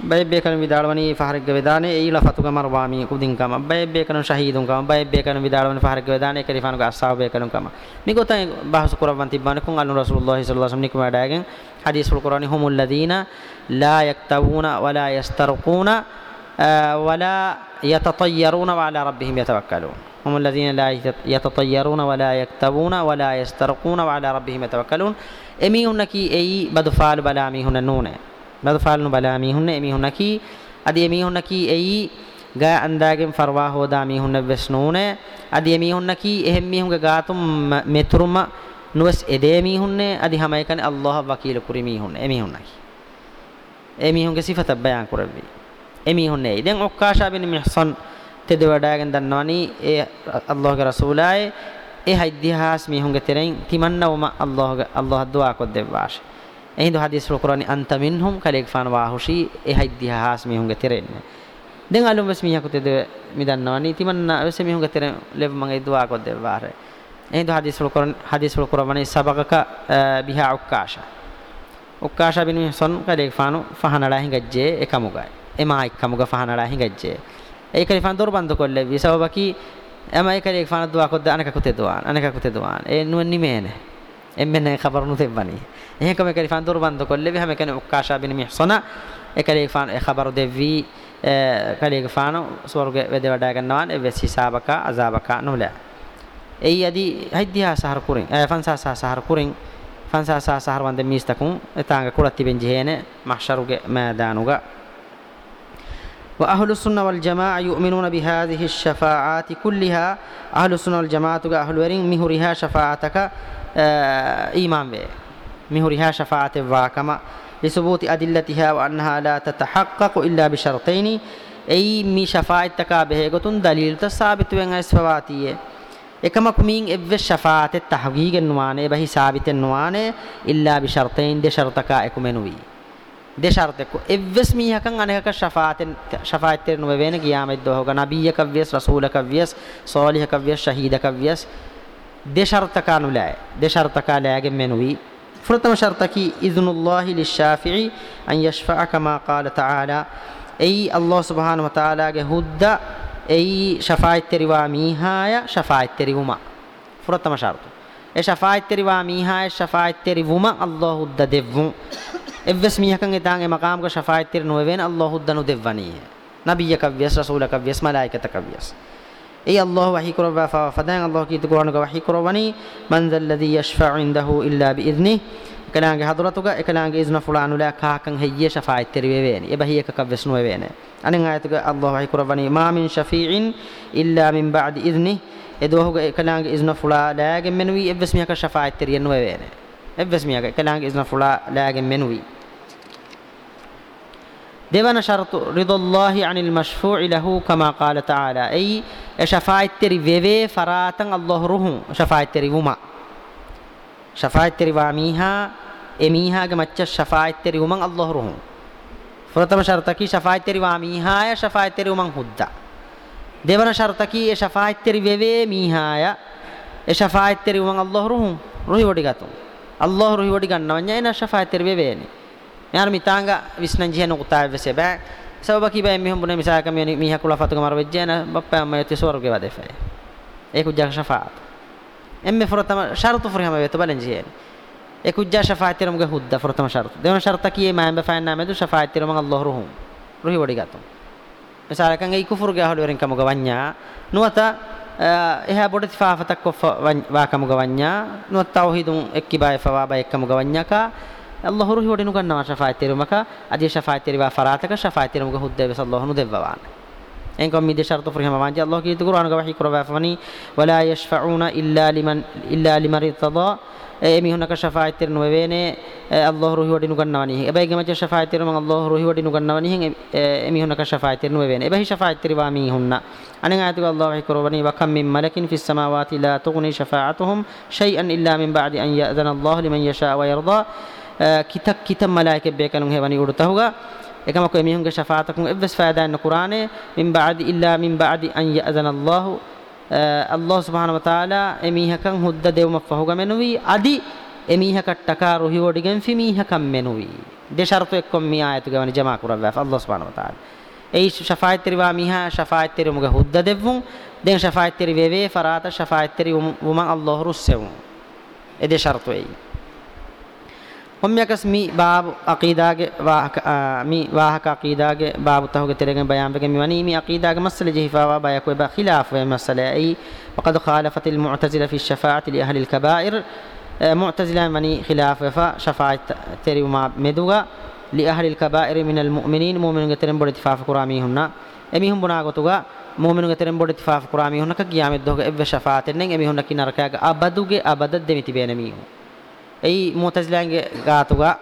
බයබ්බේකන විදාලවනි ෆහරග්ග වේදානේ ඊල ෆතුග මරවාමි කුදින්කම බයබ්බේකන ශහීදුන් කම බයබ්බේකන විදාලවනි ෆහරග්ග වේදානේ කරිෆාන ග අස්සාබේකන කම නිකොතන් බහසු කරවන් තිබ්බන කුන් අල්ලු රසූලුල්ලාහ සල්ලල්ලාහු අලයිහි වසල්ලම් ඩාගෙන් හදීස් වල කුරානි හුමුල් ලදීනා ලා යක්තබුන වලා යස්තරකුන වලා යතතයරුන වලා රබ්බිහිම් යතවක්කලුන් هم الذين لا يتطيرون ولا يكتبون ولا يسترقون وعلى ربهم يتوكلون امي هنكي اي بدفال بلا مي هن نونه නදෆාල්නු බලා මීහුන්න එමිහුන්න කී අදි එමිහුන්න කී එයි ගා අන්දාගෙන් ෆර්වා හොදා මීහුන්න වෙස් නූනේ අදි එමිහුන්න කී එහෙම් මීහුන්ගේ ගාතුම් මෙතුරුම නුවස් එදේ මීහුන්නේ අදි හැම එකනේ අල්ලාහ වකීල කුරි මීහුන්න එමිහුන්න කී එමිහුන්ගේ සිෆත බයන් කරවි එමිහුන්නේ දැන් ඔක්කාෂා බින් මිහසන් තෙද වඩාගෙන දන්නවනි ඒ අල්ලාහගේ රසූලායි ඒ හයිදිහාස් මීහුන්ගේ තෙරෙන් තිමන්නවම අල්ලාහගේ අල්ලාහ දුවා කොද්දෙවාෂේ ehndo hadis ul qur'ani anta minhum kalek fan wahushi e haiddiha has mihunge terenne den alum wes miha kutede mi dannawani timanna wes mihunge teren lev mange dua ko devare ehndo hadis ul qur'an hadis ul qur'ani sabaqaka biha ukasha ukasha bin mihsan kalek fanu fahanala hingajje ekamuga ema ekamuga fahanala hingajje e kalifan dorbando kolle bi sababaki ema e kalek fan dua ko da anaka kuteduan anaka kuteduan e nuan nimene එම්මෙන් ඛබරනු දෙවනි එහෙ කොම කරි ෆාන් දුර්බන්ද කොල්ලෙවි හැම කෙනෙ උක්කාෂා බින මිහ්සන එකලේ ෆාන් ඛබර දෙවි කලේ ෆාන ස්වර්ග වෙද වඩා ගන්නවන් එවස් හිසාබක අසාබක නුල ඒ යදි හයිදියා සහර කුරින් ෆන්සා සහර කුරින් ෆන්සා සහර වන්ද මිස්තකුන් එතාංග කුලති බෙන් ජේන මහෂරුගේ මෑදානුගා وأهل السنة والجماعة يؤمنون بهذه الشفاعات كلها أهل السنة والجماعة أهل ورين مهرها شفاعتك ඊමාන් වේ මිහු රිහා ශෆාඅතේ වාකම ලිසුබූති අදිල්ලතිහා වන්නහා ලා තතහක්කකු ඉල්ලා බිෂර්තයිනි එයි මි ශෆාඅත්තකා බෙහෙගතුන් දලීල්ත සාබිත වෙන් අස්වාතියේ එකම කුමින් එව්ව ශෆාඅතේ තහගීගෙන් නුවානේ බහි සාබිතෙන් නුවානේ ඉල්ලා බිෂර්තයින් දෙෂර්තකා එකුමෙනුවි දෙෂර්තකු එව්වස් මීහකන් අනේක ශෆාඅතෙන් ශෆාඅතේ නුවෙ වෙන ගියාමෙද්ද හොග නබියක ව්‍යස් රසූලක ව්‍යස් සාලිහක ව්‍යස් ශහීදක ව්‍යස් දෙශර්තකානුලෑ දෙශර්තකාලෑගෙන් මෙනුවී ප්‍රථම ශර්තකි ඉදුනුල්ලාහි ලිෂාෆියි අන් යෂ්ෆා කමා قال تعالى එයි අල්ලාහ් සුබ්හානහු වතාලාගේ හුද්ද එයි ෂෆායිත් තරිවා මීහාය ෂෆායිත් තරිවුමා ප්‍රථම ශර්ත ඒ ෂෆායිත් තරිවා මීහාය ෂෆායිත් තරිවුමා අල්ලාහ් හුද්ද දෙව්වුන් එවස් මීහකන් එදාන් ඒ මකාම්ක ෂෆායිත් තර නොවෙන අල්ලාහ් හුද්දනු දෙවණී නබියක ව්‍යස් රසූලක ව්‍යස් මලායිකතක ව්‍යස් এই আল্লাহ ওয়াহি করবা ফাদাং আল্লাহ কি কোরআনকে ওয়াহি করবানি মানজাল্লাযী ইয়াশফাউ ইনদাহু ইল্লা বিইذনি කලාගේ හදරතුක එකලාගේ ඉස්න ෆුලානුලා කාකන් හෙයිය ෂෆායිත් තෙරිවේවේනි එබහියක කවස්නු වේවේනේ අනෙන් ආයතුක අල්ලාහ් වහයි කරවනි මා මින් ෂෆීඉන් ඉල්ලා මින් බාදි ඉذنි එදෝහුගේ එකලාගේ ඉස්න ෆුලාලාගෙන් මෙනුවි එබ්වස් මියක ෂෆායිත් තෙරියන් වේවේනේ එබ්වස් මියක එකලාගේ ඉස්න ෆුලාලාගෙන් මෙනුවි දෙවන ෂර්තු රිදොල්ලාහි අනිල් මෂ්ෆූ ලහු කමා කාල තාලා එයි ශෆායිත්තරි වෙවේ ෆරාතන් අල්ලාහ් රුහු ශෆායිත්තරි වුමා ශෆායිත්තරි වාමීහා එමීහාගේ මච්ච ශෆායිත්තරි වුමන් අල්ලාහ් රුහු ප්‍රථම ෂර්තකි ශෆායිත්තරි වාමීහාය ශෆායිත්තරි වුමන් හුද්දා දෙවන ෂර්තකි ශෆායිත්තරි වෙවේ මීහාය ශෆායිත්තරි වුමන් අල්ලාහ් රුහු රුහි වඩි ගතුම් අල්ලාහ් රුහි වඩි ගන්නවන්නේ ශෆායිත්තරි වෙවේනේ yar mitanga visnanji henu qutal vese ba sababa ki ba mihum bune misa kam yani miha kula fatu kamar vejjena bappa amma yati swarge ba defa ekujja shafaat emme forotama sharutu forhama vetu balenji yani ekujja shafaatiramge hudda forotama sharutu devana sharuta ki ma embe fa na medu shafaatiram allah ruhum ruhi wadigatum misala kan ei kufurge ahol verin kamuga wanya nuata එහා බොඩ තිෆාෆතක් කොෆ වා කමුගවඤ්ඤා නුත් තවහිදුන් එක්කිබාය ෆවාබා එක්කමුගවඤ්ඤකා الله روحي ودي نغنا شفاعت تيرو مكا ادي شفاعت تيرو فراتك شفاعت تيرو مكا هدى بس الله نو دبوان ان كم دي شرط فرهم ما الله كي القران غا وحي قربا فني ولا يشفعون الا لمن الا لمن ارتضى එමි හොනක ශෆායත් තිර නොවේනේ අල්ලාහ් රුහි වඩිනු ගන්නවනි එබැයි ගමච ශෆායත් තිර මං අල්ලාහ් රුහි වඩිනු ගන්නවනි එමි හොනක ශෆායත් තිර නොවේනේ එබැයි ශෆායත් තිර වාමි හොන්න අනෙන් ආයතු අල්ලාහ් කරවනි වකම් මින් මලකින් ෆිස් සමාවාති ලා තුග්නි ශෆාඅතුහුම් ෂයිඅන් ඉල්ලා මින් බාදි අන් යඅදන අල්ලාහ් ලිමන් යෂා වයර්දා kitak kitam malaike bekanun hewani udu tahuga ekamak emihunge shafaatakum evves faadaan qur'ane min ba'di illa min ba'di an ya'zana allah allah subhanahu wa ta'ala emihakan hudda devma fahuga menuwi adi emihakat taka rohi odigen fimihakam menuwi de shartu ekkom mi ayatu gewani jama kurawwa allah subhanahu wa ta'ala ei shafaat teriwa miha shafaat terimuga hudda devvun den shafaat teri veve farata shafaat teri umman allah russevun ede shartu ei හොම්යකස් මි බාබ් අකීදාගේ වාහක මි වාහක අකීදාගේ බාබ් තහුගේ තෙරගෙන බයන් වෙගේ මිවනි මි අකීදාගේ මස්සල ජහිෆාවා බයක වේ බඛිලාෆ වේ මස්සලයි وقد خالفت المعتزله في الشفاعه لاهل الكبائر معتزله مني خلاف فشفاعه تري ما مدوغا لاهل الكبائر من المؤمنين مؤمنون ترم بود اتفاق قرامي هنا امي هم بنا غتوغا مؤمنون ترم بود اتفاق قرامي هنا ك قيامت دوغ اب شفاعه نين امي هنا كي نركا ابدوغه ابد دمتي بينمي أي معتزلة قاتوغا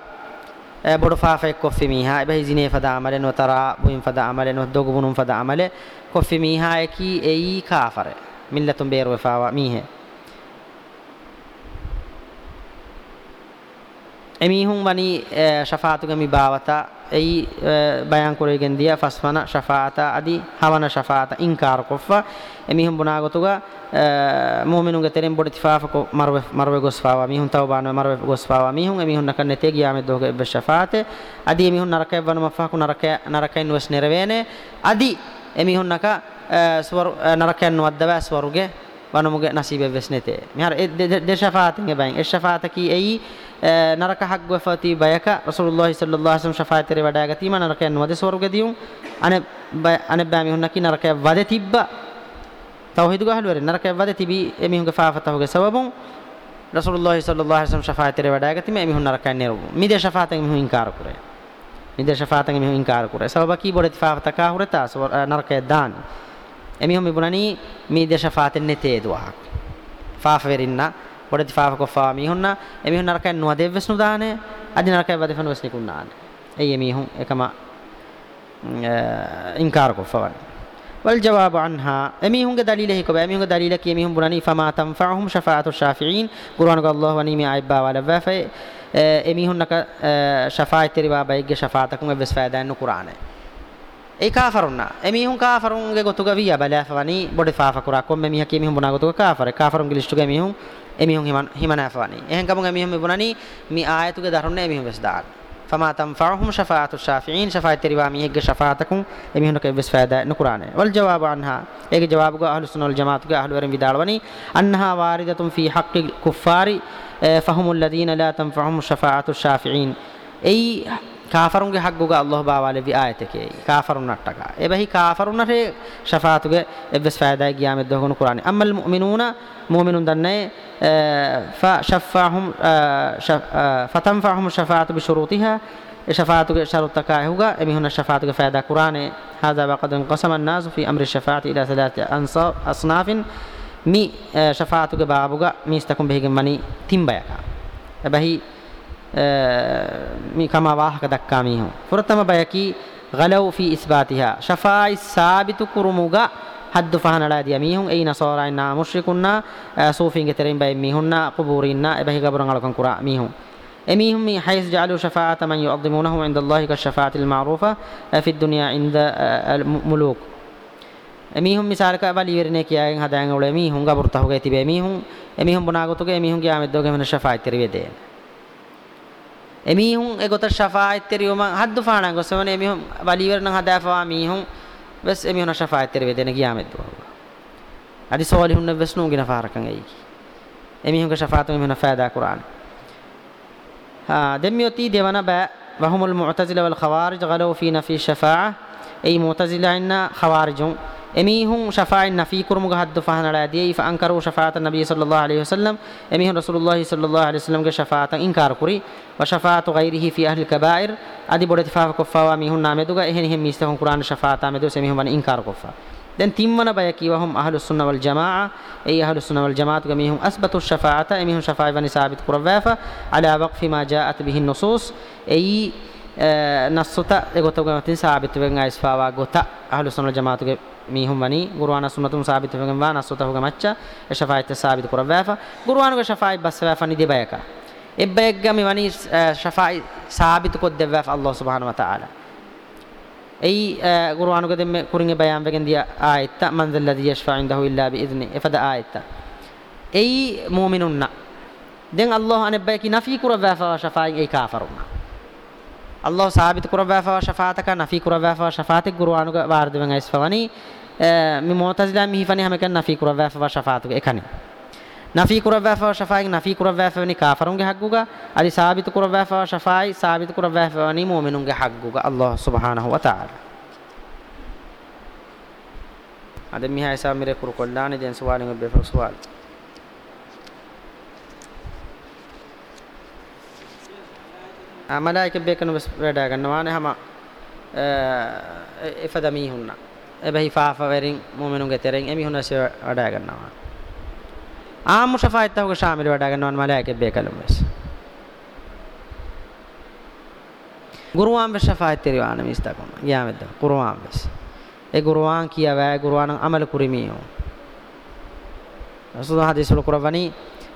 بڑو فافك كف ميها به زينه فدا عمل وترى بوين فدا عمل ودوغ بنون فدا عمل كف ميها كي اي كافر ملة بير وفاوا ميه එමිහුන් වනි ශෆාතුගමි භාවතා එයි බයන් කරගෙන දිය ෆස්වන ශෆාතා আদি හවන ශෆාතා ඉන්කාර කොෆා එමිහුන් බුනාගතුග මුමිනුගේ තෙරෙන් බොඩි තිෆාෆකෝ මරව මරව ගොස්පාවා මිහුන් තවබාන මරව ගොස්පාවා මිහුන් එමිහුන් නකන්නේ තේ ගියාමෙ දෝගේ බෙ ශෆාතේ আদি එමිහුන් නරකය වන මෆාකු නරකය නරකයින් වස් නිරවේනේ আদি එමිහුන් නක නරකයන් වද්දවා ස්වර්ගේ වනමුගේ නසීබෙ වෙස් නැතේ මෙහර දෙ ශෆාතෙන් එබැයින් ඒ ශෆාත කී එයි නරක හක් වෆති බයක රසූලුල්ලාහි සල්ලල්ලාහු අලයිහි වසල්ලම් ශෆාතේ වඩා ගතිම නරකයන් වද ස්වර්ගදීම් අනේ අනේ බෑ මිහුන්න කි නරකය වද තිබ්බ තවහිදු ගහලුවර නරකය වද තිබි එමිහුගේ ෆාෆතහුගේ සබබුන් රසූලුල්ලාහි සල්ලල්ලාහු අලයිහි වසල්ලම් ශෆාතේ වඩා ගතිම එමිහුන් නරකයන් නිරුබු මිදේ ශෆාතෙන් මිහු ඉන්කාර කරේ මිදේ ශෆාතෙන් මිහු ඉන්කාර කරේ සබබ කී බොඩ ෆාෆතකා හුරතා නරකය දානි emihom ibunani mi desha faatenne teeduwahak faafa verinna wadati faafa koffaa mihunna emihun narakayn nuwa devvesnu daane adi narakayn wadefanu vesnikunnaane ei emihun ekama inkar koffawan wal jawabu anha emihunge dalile hikobe emihunge dalile ki emihun bunani fama tanfa'uhum shafa'atu shafi'in qur'anu allah wa nimi aibba wala wafa emihun naka shafa'at riba baigge shafa'atakun evves fa'dannu qur'ane ඒ කාෆරුන්නා එමිහුන් කාෆරුන්ගේ ගොතුග විය බලාෆවනි බොඩේ ෆාෆකුරා කොම්මෙ මිහ කී මිහුන් බොනා ගොතුග කාෆර කාෆරුන්ගේ ලිස්ටුගේ මිහුන් එමිහුන් හිමන හිමනාෆවනි එහෙන් කමුන් එමිහුන් මෙබුණනි මි ආයතුගේ දරුන්නේ එමිහුන් වෙස්දාත් فما تنفعهم شفاعة الشافعين شفاعة تريوامي هيك شفاعتكم امي هنك بس فائدة نقرانه والجواب عنها هيك جواب أهل السنة والجماعة أهل ورم بدالوني أنها واردة في حق الكفار فهم الذين لا تنفعهم شفاعة الشافعين أي ಕಾಫರುಂಗೆ ಹಗ್ಗುಗ ಅಲ್ಲಾಹ್ ಬಾವಾಲೆ ವಿ ಆಯತಕ್ಕೆ ಕಾಫರುನ್ನಟ್ಟಗ ಎಬಹಿ ಕಾಫರುನ್ನರೆ ಶಫಾತುಗೆ ಎಬ್ಬಸ್ ಫಾಯದಾಯ ಗಿಯಾಮೆದ್ದೋಗನು ಕುರಾನಿ ಅಮ್ಮಲ್ ಮುಮಿನೂನ ಮುಮಿನುನ್ ದನ್ನೆ ಫಶಫಾಹುಂ ಫತಂಫಾಹುಂ ಶಫಾತು ಬಿ ಶುರೂತಿಹ شفاعتك شرطك هو أمي هنا شفاعتك فادا قرآن هذا وقد انقسم الناس في أمر الشفاعة إلى ثلاثة أصناف مي اه، شفاعتك بابك مي استكم به مني تنبيك بهي مي آه، كما واحك دكاميه فرتم بيكي غلو في إثباتها شفاء السابت كرموغا حد فهنا لا ديميهم أي نصارى إنا مشركنا آه، صوفين كترين بيميهن قبورنا إبهي قبرنا لكم قراء ميهم أميهم من حيث جعلوا شفاعة من يعظمونه عند الله كالشفاعة المعروفة آه، في الدنيا عند الملوك أميهم مثال كأبا ليرني كيا هذا عن أنغول أميهم قبرته كتبي أميهم أميهم بناغتو كأميهم كيا مدوك من الشفاعة تربيتين එමිහුන් එගොත ශෆායත් තෙරියුම හද්දු ෆාණන් ගොසවන එමිහුන් වලීවරණ හදාපවා මිහුන් වෙස් එමිහුන ශෆායත් තෙරි වේදෙන ගියාමෙත් අදි සෝලිහුන් වෙස් නුගින ෆාරකන් ඇයි එමිහුන්ගේ ශෆාතුම එමිහුන ෆෑදා කුරාන ආ දෙමියෝති දෙවන බෑ වහුමුල් මුඅතසිල වල් ඛවාරිජ් ගලෝ ෆීනා ෆී ශෆාඅ ඒ මුඅතසිලා ඉන්න ඛවාරිජුන් اميهم شفاع النفي كرمغ حد فهن على دي فانكروا شفاعه النبي صلى الله عليه وسلم اميهم رسول الله صلى الله عليه وسلم شفاعه انكار كري وشفاعه غيره في اهل الكبائر ادي بود اتفاق كفوا ميهم نامه دوغا اهن هم ميستهم قران شفاعه مدو سميهم ون انكار كفوا دن تيمنا بيكي وهم أهل السنة والجماعة أي أهل السنة والجماعة جميعهم أثبتوا الشفاعة أميهم شفاعة بني ثابت قرفافة على وقف ما جاءت به النصوص أي නස්සුත එගොතවගම තින් සාබිතවෙන් අයිස්පාවා ගොත අහලු සුන්නල් ජමාතුගේ මීහුම් වනි ගුරුවාන සුන්නතුන් සාබිතවෙන් වා නස්සුත හුග මච්ච ශෆායිත සාබිත කරවෑෆා ගුරුවානුගේ ශෆායි බස්සවෑෆා නිදිබයක එබ්බෙක්ගම වනි ශෆායි සාබිත කොත් දෙවෑෆා අල්ලාහ් සුබ්හානහු වතාලා أي قرآن قدم قرن بيان بكن دي آية من ذا الذي يشفع عنده إلا بإذنه فدا آية أي مؤمنون دين الله أن بيكي نفي كرة فشفاء أي كافرون අල්ලාහ් සාබිත කරවවා ශෆාතක නෆි කරවවා ශෆාතක ගුරුආනුග වාර්දවෙන් අයිස්වවනි මි මොතසිලා මි හිෆනි හැම කෙනා නෆි කරවවා ශෆාතක එකනි නෆි කරවවා ශෆායි නෆි කරවවානි කාෆරුන්ගේ හග්ගුග අලි සාබිත කරවවා ශෆායි සාබිත කරවවානි මුමිනුන්ගේ හග්ගුග අල්ලාහ් සුබ්හානහු වතාලා අද මිහා ඉසා මිරේ කුරු කොල්ලානේ දැන් සුවාලින් ඔබේ සුවාලි මලායික බේකන වැඩ ගන්නවා නේ හැම එපද මීහුන්න එබැහි ෆාෆවරින් මුමිනුගේ තෙරෙන් එමිහුනස වැඩ ගන්නවා ආ මුෂෆායිතවගේ ශාමිල වැඩ ගන්නවා මලායික බේකලුම් වෙස් ගුරුවාන් වෙස් ශෆායිත් තිරවාන මිස්තකම ගියාමෙද්ද ගුරුවාන් වෙස් ඒ ගුරුවාන් කියවෑ ගුරුවාන් අමල කුරිමියෝ රසූල් හදීස් වල කුරවණී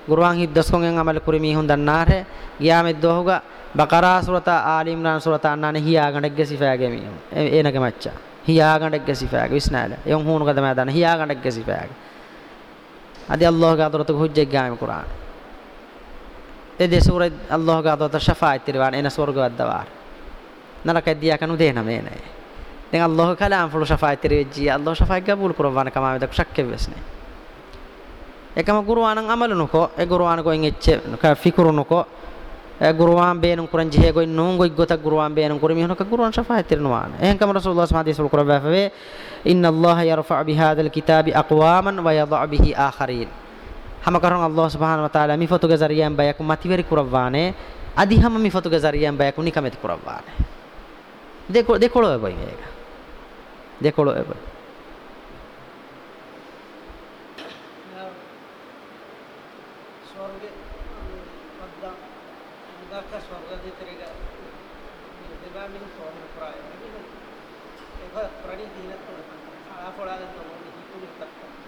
ගුරුවන් හිද්දස්කොන්ගෙන් අමල කුරි මීහුන් දන්නාරේ ගියාමෙත් දොහුග බකරා සුරත ආලි ඉම්රාන් සුරත අන්නාන හියාගණක් ගැසිපෑගේ මීහුන් එනක මච්චා හියාගණක් ගැසිපෑගේ විශ්නාල යොන් හුණු කද මෑ දන හියාගණක් ගැසිපෑගේ අදි අල්ලාහ්ගේ අදරත හුජ්ජෙක් ගාමි කුරාන ඒ දේ සූරේ අල්ලාහ්ගේ අදරත ෂෆායිත් ඉරවාන එන ස්වර්ගවත් දවාර නරක දියා කනු දේ නමේ නේ දැන් අල්ලාහ් කලාම් ෆුල් ෂෆායිත් ඉරෙජ්ජි අල්ලාහ් ෂෆායිත් ගබුල් කුරවාන කමාවෙද ක්ෂක්කෙ වෙස්නේ එකම ගුරුවානන් අමලුනකෝ ඒ ගුරුවාන කොයින් එච්ච ෆිකුරුනකෝ ඒ ගුරුවාන් බේනුම් කුරන් ජිහෙ ගොයි නූන් ගොයි ගොත ගුරුවාන් බේනුම් කුරමි හනක ගුරුවාන් ශෆාහත් තිරනවාන එහෙන් කම රසූලුල්ලාහ සමාදේශ කුර බැෆවේ ඉන්න අල්ලාහ යර්ෆා බිහාදල් කිතාබි අක්වාමන් වයදා බිහි ආඛරීන් හැම කරන් අල්ලාහ සුබ්හානහු වතාලා මිෆතු ගසරියම් බයක් මතිවරි කුරවානේ අදි හැම මිෆතු ගසරියම් බයක් නිකමෙති කුරවානේ දෙකොළ දෙකොළ වෙයි ඒක දෙකොළ වෙයි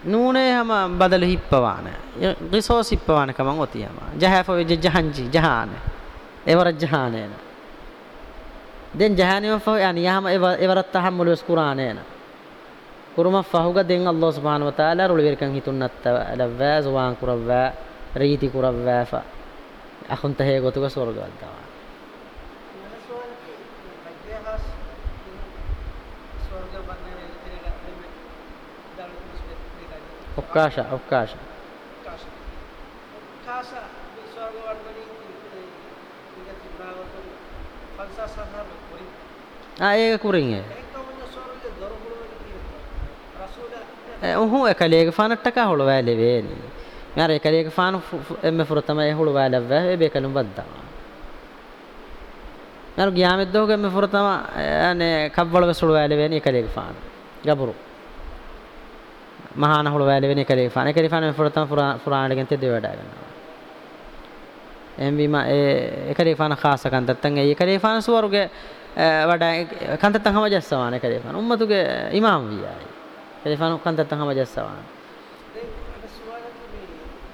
නූනේහම බදල හිප්පවාන රිසෝස් හිප්පවානකමං ඔතියම ජහෆෝ ජහන්ජි ජහාන එවර ජහානේන දැන් ජහානියෝ يعني යහම එවර තහම්මුල වස් කුරානේන කුරුම ෆහුග දෙන් අල්ලාහ් සුබ්හානහු වතාලා රුල වෙරකන් හිතුන්නත් ලව්වා සුවාන් කුරව්වා රීති කුරව්වා ෆ අහුන්ත හේ ගොතුක සෝර්ගවද්දා ಅವಕಾಶ ಅವಕಾಶ ඒක කුරින්ය ඔහු එකලේග ෆානට්ටක හොළු වැෑලි වේනි මෙර එකලේග ෆාන එම ෆුරතම හොළු වැෑලබ්ව ඒබේ කළුම් බද්දවා මෙරු ගයාමිද්දෝග එම ෆුරතම කබ්වලව සුළු වැෑලි වේනි එකලේග ෆාන ගබුරු මහාන හුළු වැලෙවෙන එකරිෆාන එකරිෆාන ෆුරතන් ෆුරාන ගෙන් තෙදේ වැඩගෙන එම්වි මා ඒ එකරිෆාන ખાસකන් තත්තන් ඒ එකරිෆාන සුවරුගේ වඩා කන්තත්තන් හමජස්සවාන එකරිෆාන උම්මතුගේ ඉමාම් වියයි එකරිෆාන කන්තත්තන් හමජස්සවාන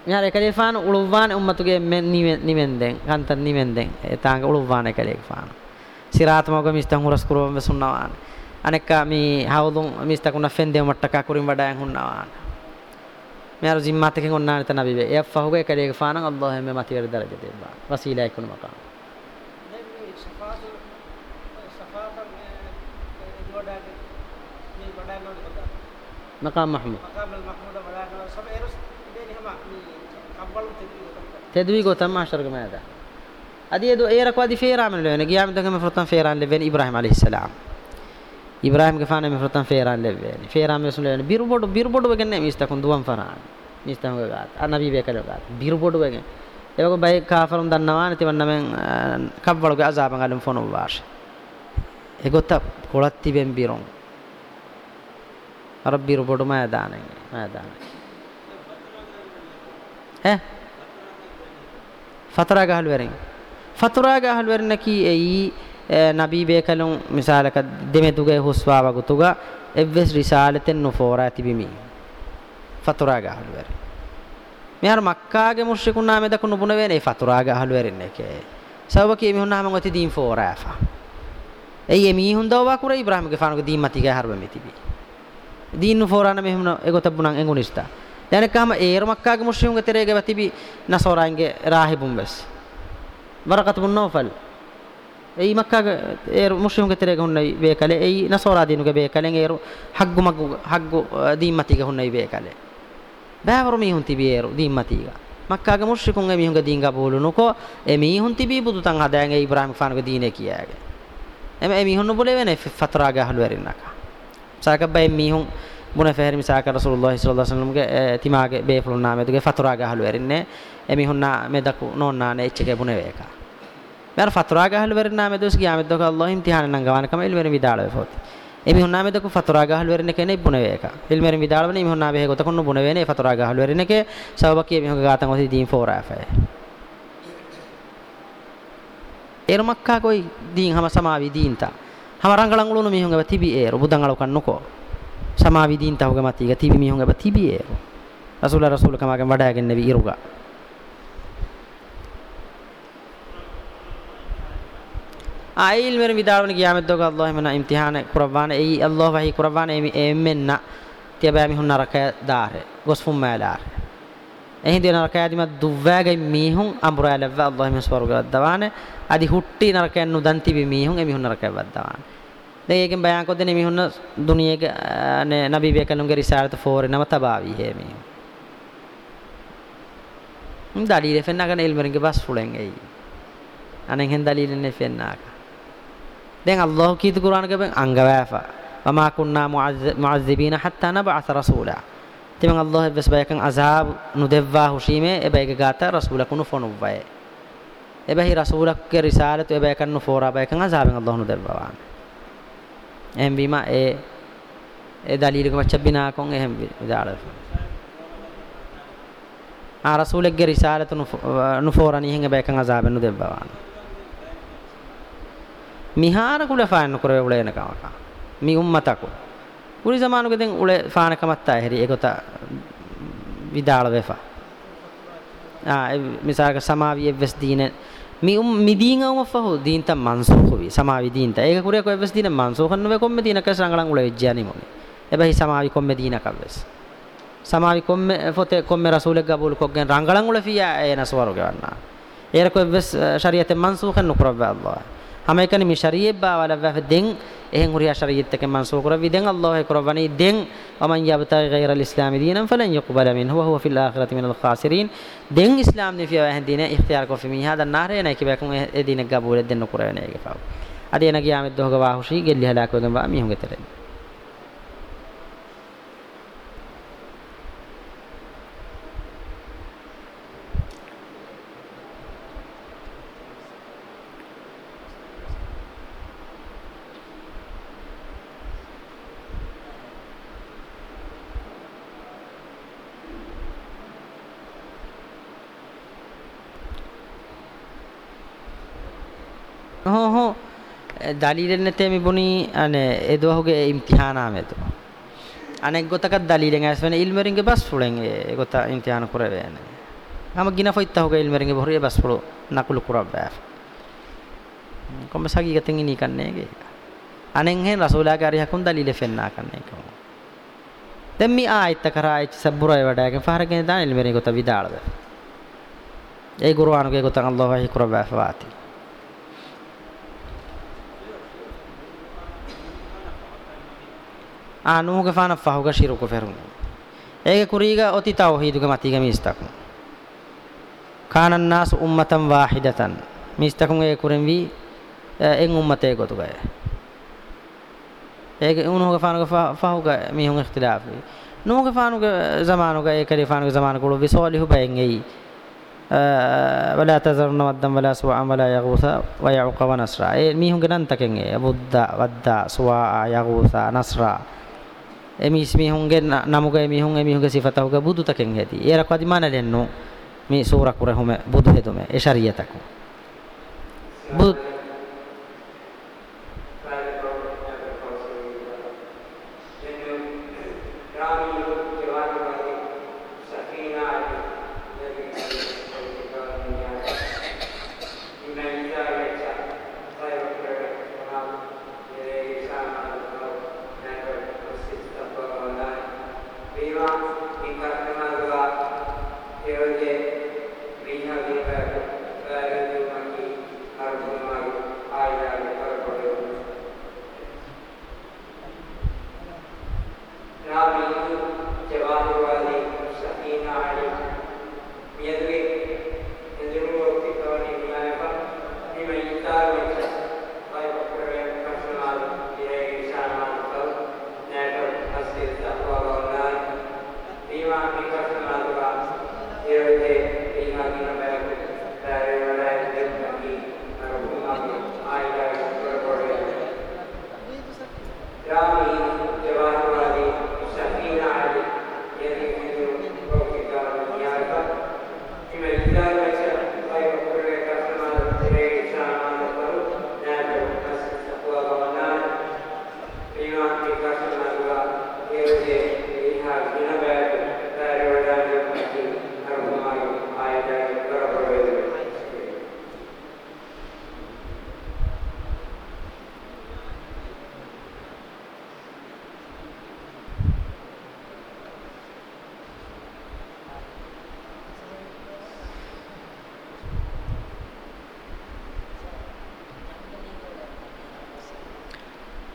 මෙහර එකරිෆාන උළුවාන උම්මතුගේ මෙන් නිවෙන්දෙන් කන්තන් නිවෙන්දෙන් ඒ තාංග උළුවාන එකරිෆාන සිරාත් මොගමිස්තන් හුරස් කුරවම් වෙසුන්නවානේ අනෙක්කා මේ හවුදුන් මිස්තකුණ ෆෙන්දේ මට්ටකා කුරින් වඩායන් හුන්නාවාන මෙයාරු ජිම්මාතකෙන් ඔන්නානත නබිවේ එය ෆහුගේ කඩේක ෆානන් අල්ලාහ් මේ මතිවර දරජ දෙබ්බා වසීලා එකුණ මකා මකා මහමු තෙදවී ගොතම් මාශර්ගම ඇද අදියදු ඒරක්වාදි ෆේරාමන ලෙවෙන ගියාම දගම ෆෘතන් ෆේරාන් ලෙවෙන ඉබ්‍රාහිම් අලයිහිස්සලාම් ඉබ්‍රාහිම් ගෙෆාන මේ ප්‍රතම් ෆේරාන් ලෙවෙනි ෆේරාන් මේ සුන් ලෙවෙනි බිරු බොඩු බිරු බොඩු වගේ නෑ මිස්තකුන් දුවම් ෆරාන් මිස්තම ගාත් අනබි බේකල ගාත් බිරු බොඩු වගේ ඒවගේ බයි කාෆරුන් දන්නවානේ තිවන්න මෙන් කබ්බලගේ අසාබන් ගලම් ෆොනෝ වාර්ෂ ඒගොත කොලත් තිබෙන් බිරොන් අර බිරු බොඩු මෑ දානේ මෑ දානේ ඈ ෆතරා ගහල් වෙරින් ෆතරා ගහල් වෙරින් නකී එයි නබී බේකලුන් මිසාලක දෙමෙතුගේ හුස්වා වගතුග එවස් රිසාලතෙන් නුෆෝරා තිබිමි ෆතුරා ගහළු වෙරි මෙහර මක්කාගේ මුෂ්රිකුන් නාමේ දකුණු බුණ වෙනේ ෆතුරා ගහළු වෙරින්නේ කේ සවක මිහුන් නාම ගොති දීන් ෆෝරාෆා එයි මිහුන් දවවා කුර ඉබ්‍රාහීම්ගේ ෆානුගේ දීන් මතිගේ හර්බමෙ තිබි දීන් නුෆෝරාන මෙහුන එගොතබුණන් එඟුනිස්තා දැනකම ඒර මක්කාගේ මුෂ්රිකුන්ගේ තෙරේගේ වතිබි නසෝරාන්ගේ රාහිබුම් බස් වරකත් බුන් නෝෆල් ei makkaga eru muslimge terega hunnai veekale ei nasora dinuge veekalen eru haggu maggu haggu diimmatiga hunnai veekale bäävaru mihun tibi eru diimmatiga makkaga mushrikun e mihunge diinga bulunuko e mihun tibi budutan hadaen e ibrahim fanuge diine kiyaage ema e mihun nubule wene fatraga ahlu erinnaka saka bay mihun bune fehri misaka rasulullah sallallahu alaihi wasallam ge timage beefulun nameduge fatraga ahlu erinne e mihunna medaku nonnaane echche ke bune veeka මෙර ෆතුරාග අහල් වෙරන නාමෙ දොස් ගියා මෙ දොක අල්ලාහ් ඉම්තිහාන නම් ගවනකම ඉල්මෙර විදාල වෙපොති එමි හොන්නාමෙ දොක ෆතුරාග අහල් වෙරන කෙනෙක් බුණ වේක ඉල්මෙර විදාල වෙන එමි හොන්නා බෙහෙ ගොතකොන්න බුණ වේනේ ෆතුරාග අහල් වෙරන කෙ සවබකිය මෙහොග ගාතන් ඔසි දීන් ෆෝරාෆය එරමක්කා කොයි දීන් හැම සමාවි දීන්තා හැම රංගලන් උළුණු මිහොංගව තිබි ඒර බුදන් අලකන් නොකෝ සමාවි දීන්තා හොග මතීග තිබි මිහොංගව තිබි ඒර රසූල රසූල කමාගෙන් වඩාගෙන නවි ඉරුගා আইল মেরে বিদারবনি কিয়ামত দোগ আল্লাহ হেমনা ইমতিহানে কুরবান এই আল্লাহ ভাই কুরবান এমি এমেন না තියබ මිහුන් නරකය දාරය ගොස් ෆුම්මෑලාර එහිද නරකයාදිම දුවෑගේ මීහුන් අම්බරෑලව අල්ලාහම ස්වර්ගවද්දවාන අදි හුට්ටි නරකයන් නුදන් තිබි මීහුන් එමිහුන් නරකයවද්දවාන දැන් ඒකෙන් බයන් කොද්දේ මිහුන් දුනියේක නේ නබි බේකලුන්ගේ රිසාලත ෆෝරේ නම තබාවි හේ මීහුන් දලීල ෆෙන්නාගෙන එල්මරින්ගේ බස් ෆුලෙන් එයි අනෙන් හෙන් දලීලනේ ෆෙන්නාක දැන් අල්ලාහ් කීත කුරාන ගබෙන් අංගවෑෆා වමා කුන්නා මුඅස්සිබීන හත්තා නබඅස රසූලා තිමන් අල්ලාහ් වෙස් බයකන් අසාබ් නුදෙව්වා හුෂීමේ එබැයික ගාත රසූලා කුනු ෆොනුවය එබැහි රසූලක්ගේ රිසාලත එබැයකන් නුෆෝරා බයකන් අසාබෙන් අල්ලාහ් නුදෙව්වාවාන එහෙන් බීම ඒ ඒ දලීලක මච්ච බිනා කොන් එහෙන් විදාලා ආ රසූලගේ රිසාලත නුෆෝරා නිහෙන් එබැයකන් අසාබෙන් නුදෙව්වාවාන මිහාරකුල ෆාන්න කරේ උල එනකමක මි උම්මතකු උරි සමානුක දෙන් උල ෆාන කමත්තා හැරි ඒකත විදාල වෙෆා ආ මිසාක සමාවිය වෙස් දීන මි උම් මිදීන් අවම ෆහු දීන්ත මන්සූඛ වි සමාවි දීන්ත ඒක කුරේ කො වෙස් දීන මන්සූඛන්න වේ කොම්මෙ දීන කසංගලන් උල වෙජ්ජානි මොනේ එබැහි සමාවි කොම්මෙ දීන කවස් සමාවි කොම්මෙ ෆොතේ කොම්මෙ රසූලෙක් ගබූල් කොග්ගෙන් රංගලන් උල ෆියා එනසවරු ගවන්නා ඒරකො වෙස් ශරියතෙන් මන්සූඛන් නුකරබ්බා අල්ලාහ් হামাইকানি মিশারিয়ে বা ওয়ালা ব্যাফদিং এহেন হুরিয়া শরীয়ত থেকে মানসুখ করবি দেন আল্লাহ করবানি দেন ওমান ইয়াবতাগি গায়রাল ইসলামি দীনান ফালান ইয়াকবাল মিনহু ওয়া হুয়া ফিল আখিরাতি মিনাল খাসিরিন দেন ইসলাম নে ফিয়া এহেন দীনে ইখতিয়ার কফি মিন হাদা নারে নাই কি বাকুম এ দীনে গাবুরে দেন করে নাই গফাও আদি নাকি আমি দহগা বাহুশি গেলি হালাকো গবা আমি হুগে তেরে ದಲೀಲನ್ನ ತೇಮಿ ಬುನಿ ಅನೆ ಎದುವಹುಗೆ ಇಮ್ತಿಹಾನಾಮೆತು අනෙක් ගොතක දලීලෙන් ඇස් වෙන ඉල්මරින්ගේ බස් ෆුලෙන් ඒ ගොත ඉම්තිහාන කරවෑනේ. හැම ගින ෆොයිත්තහුගේ ඉල්මරින්ගේ බොරිය බස් ෆුලෝ නකුළු කරවෑ. කොම්බ සගීගතෙන් ඉනී කන්නේගේ. අනෙන් හෙන් රසූලාගේ අරිහකුන් දලීලෙ ෆෙන්නා කන්නේ කොම. දැන් මි ආයත කරායිච සබ්බුරය වඩාගෙන ෆාරගෙන දාන ඉල්මරින් ගොත විදාලද. ඒ ගුරුආනුගේ ගොත අල්ලාහ් වහී කරවෑ ෆවාති. ආනුග ෆාන ෆහුග ශිරුක ෆෙරුන් ඒගේ කුරීග ඔති තවහීදුග මතිග මිස්තකුන් කානන් නාස් උම්මතම් වාහිදතන් මිස්තකුන් ඒ කුරෙන් වී එන් උම්මතේ ගොතුගය ඒක උනුග ෆානුග ෆහුග මිහුන් ඉඛ්තිලාෆ් නුග ෆානුග සමානුග ඒ කලි ෆානුග සමාන කුළු විසෝලිහු බයෙන් එයි ولا تذرن ودا ولا سواعا ولا يغوث ويعوق ونسرا ඒ මිහුන් ගනන්තකෙන් ඒ බුද්දා වද්දා සුවා යගූසා නස්රා එමිස් මිහුන්ගේ නමුගේ මිහුන්ගේ මිහුන්ගේ සිෆතවගේ බුදු තකෙන් හැදී ඒරක් වදිමාන ලෙන්නු මේ සූරා කුරහුම බුදු හෙදුම ඒ ශරීයතකු බුදු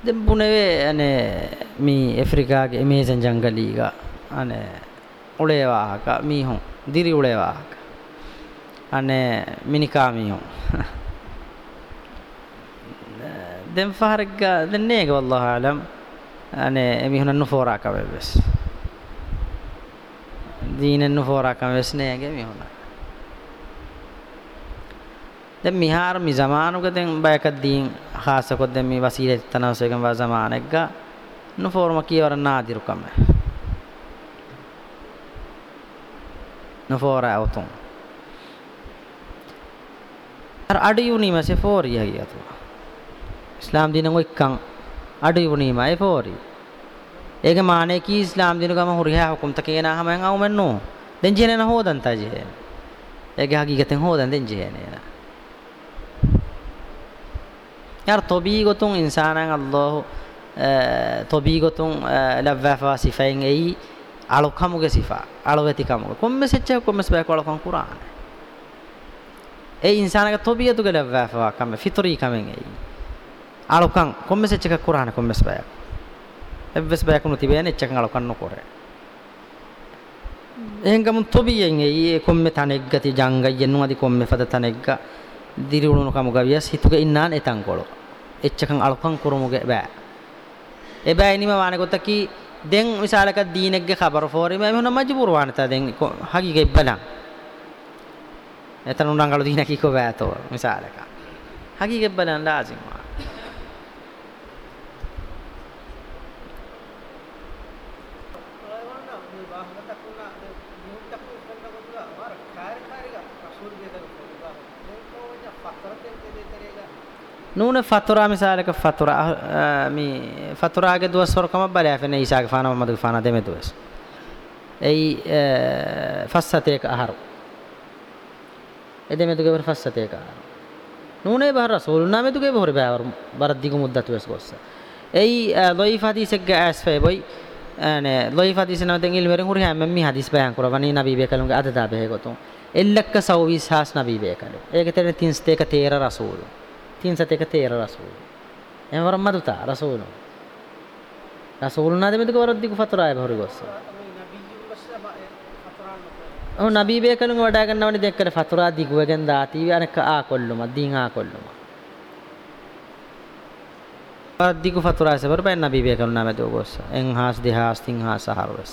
ದೆಂಪುಣವೇ ಅನೆ ಮೀ ಎಫ್ರಿಕಾಗೆ ಮೇಸನ್ ಜಂಗಲೀಗ ಅನೆ ಉಳೆಯವಾಹಕ ಮೀಹು ದಿರಿ ಉಳೆಯವಾಹಕ ಅನೆ ಮಿನಿಕಾ ಮೀಹು ದೆಂ ಫಹರಗ್ಗ ದೆನ್ನೇಗ ವಲ್ಲಾಹ ಅಲಂ ಅನೆ ಮಿಹುನನ್ನು ಫೋರಾಕವೆ ಬೆಸ್ දීනෙන්න්න හෝරකම් වෙස්නයගේ මිහුණ. ද මිහාර මි සමානුකතෙන් බයකත් දීන් ಖಾಸಕೊದ್ದೆ ಮೀ ವಸೀಲೆ ತನಸೆಗಂ ವಜಮಾನೆಗ್ಗ ನು ಫೋರ್ಮ ಕಿಯವರ ನಾದಿರು ಕಮೆ ನು ಫೋರ ಅವತು ಅರ ಅಡಿಯುನಿ ಮಸೆ ಫೋರಿ ಆಗಿಯತು ಇಸ್ಲಾಮ್ ದಿನಗೋ ಇಕ್ಕಂ ಅಡಿಯುನಿ ಮೈ ಫೋರಿ ඒක මානේ කී ඉස්ලාම් දින ගම හුරියා හුකුම්ත කියන හමෙන් අවු මෙන්නෝ දෙන්ජේන හොදන්තජේ ඒක හකීකතෙන් හොදන් දෙන්ජේන නේන යාර තොබීගොතුන් ඉන්සානන් අල්ලාහ් තොබීගොතුන් ලව්වාෆා සිෆයින් එයි අලොකමුගේ සිෆා අලොවතිකමුග කොම්මෙ සෙච්ච කොම්මස් බයකොල කොන් කුරාන ඒ ඉන්සානගේ තොබියතුගේ ලව්වාෆා කම ෆිතරී කමෙන් එයි අලොකන් කොම්මෙ සෙච්චක කුරාන කොම්මස් බය එවස් බයකුණු තිබෙන එච්චකන් අලොකන් නොකරේ එහෙන්ගම තොබියෙන් ඒ කොම්මෙ තනෙක්ගති ජංගයෙන් නුවදි කොම්මෙ පද තනෙක්ග දිරිවුණු කමුග වියස් හිතුක ඉන්නාන් එතන් කොළෝ එච්චකන් අලකන් කුරුමුගේ බෑ එබෑ ඉනිම වානකොතකි දැන් මිසාලක දීනෙක්ගේ خبر ෆෝරිම එමුන මජ්බුර වානතා දැන් හගිගේ බලා එතන උණංගල දීනකි කෝ බෑතෝ මිසාලක හගිගේ බලන් ලාසිම්වා නූන ෆතුරා මිසාලක ෆතුරා මේ ෆතුරාගේ දුවස් වරකම බලය ෆෙන ඊසාගේ ෆානම මදගේ ෆාන දෙමෙ දුවස් එයි ෆස්සතේක අහරු එදෙමෙ දුගේ වර ෆස්සතේක අහරු නූනේ බහ රසූල් නාමෙ දුගේ බහර බෑවර බර දිගු මුද්දතු වෙස් ගොස්ස එයි ලොයිෆ් හදීසෙක් ගෑස් ෆේ බොයි ane loif hadis na dengil meren hur ha memmi hadis bayan kurwani nabi be kalunga adada be gotun ellakka sawis has nabi be kalu ege tere tinste ka tera rasul තින්සතකතේර රසූල් එමවරම් මදුතා රසූලු රසූල්නා දෙමෙදක වරද්දිකු ෆතරාය බහරු ගොස්ස ඔව් නබී බේකලුන් වඩා ගන්නවනේ දෙක්කර ෆතරා දිගුවගෙන් දාති අනක ආ කොල්ලුම දින් ආ කොල්ලුම වරද්දිකු ෆතරාය සබර බෑ නබී බේකලුන් නාමෙදෝ ගොස්ස එන් හාස් දෙහාස් තින් හාස් හරවස්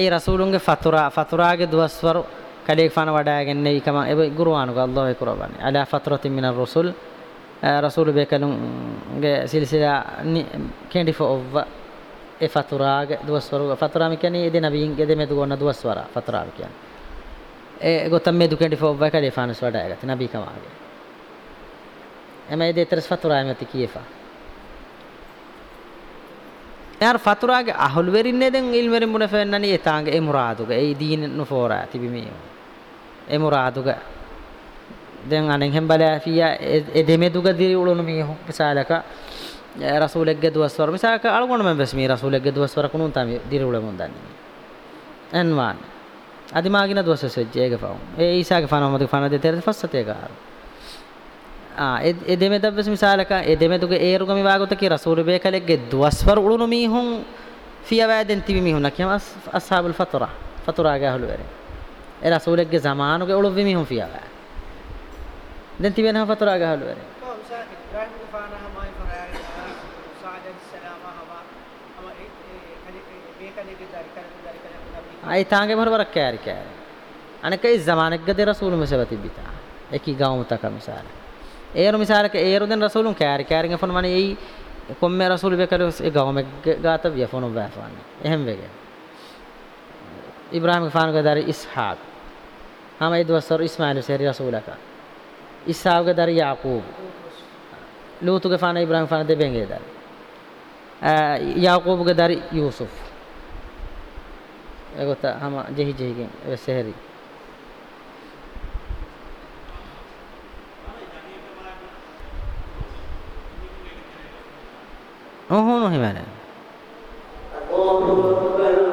ඒ රසූලුන්ගේ ෆතුරා ෆතුරාගේ දවස්වරු කලේෆාන වඩාගෙන ඉකම ඒ ගුරුවානුක අල්ලාහ් ඒ කුරබානි අලා ෆතරතින් මින රසූල් රසූල් බේකලුන්ගේ සිල්සිලා කැන්ඩි ෆෝව ඒ ෆතුරාගේ දවස්වරු ෆතුරාම කියන්නේ ඒ දෙනබීන්ගේ දෙමෙතු ගොන්න දවස්වරා ෆතුරා කියන්නේ ඒ ගොතම් මේ දුකෙන්ඩි ෆෝව කලේෆානස් වඩාගත නබී කමාගේ එමෙ දෙතරස් ෆතුරා එමෙති කීෆා යාර ෆතුරාගේ අහුල් වෙරින්නේ දැන් ඉල්මෙරින් මුන ෆෙන්නනි එතාංග ඒ මුරාදුග ඒ දීන නොෆෝරා තිබිමි ඒ මුරාදුග දැන් අනෙන් හැම් බලා ෆියා ඒ දෙමෙදුග දිරි උළුණු මී හොක් මිසාලක රසූලෙක්ගේ දුවස්වර මිසාලක අලගොණ මම බස්මි රසූලෙක්ගේ දුවස්වර කුණුන් තමයි දිරි උළ මොන් දන්නේ එන්වාන් අදිමාගින දුවස්ස සෙජ්ජේගේ ෆවුන් ඒ ඊසාගේ ෆනමද ෆන දෙතර ෆස්සතේ ගාරෝ ඒ දෙමෙදබ්බස් මිසාලක ඒ දෙමෙතුගේ ඒරුගමි වාගොතකේ රසූල් බේකලෙක්ගේ දුවස්වර උළුණු මීහුන් ෆියවැදෙන් තිබි මීහුන් නකියම අස්හාබුල් ෆතුරා ෆතුරා ගහළු වෙරේ ඒ රසූලෙක්ගේ සමානුගේ උළුව මීහුන් ෆියවැ දැන් තිබෙන ෆතුරා ගහළු වෙරේ आई तांगे भर बरक क्या यार क्या अने कई जमाने के दे रसूल में से बती बिता एक ही गांव तक का मिसाल है ඒරු මිසාලක ඒරු දැන් රසූලුන් කෑරි කෑරින් එෆොන මනේ එයි කොම්මේ රසූල් බෙකලොස් ඒ ගවමෙක් ගාත වියෆොන බෑෆාන එහෙම වෙගේ ඉබ්‍රාහීම ෆාන ගදරි ඉස්හාක් හම ඒ දවසර ඉස්මායිල් සේරි රසූලක ඉස්හාක් ගදරි යාකූබ් ලූතු ගෆාන ඉබ්‍රාහීම ෆාන දෙබෙන් ගේදරි යාකූබ් ගදරි යූසුෆ් එගොත හම ජෙහි ජෙහිගෙන් සේරි ඔහු නොහිමන. Allahu Akbar.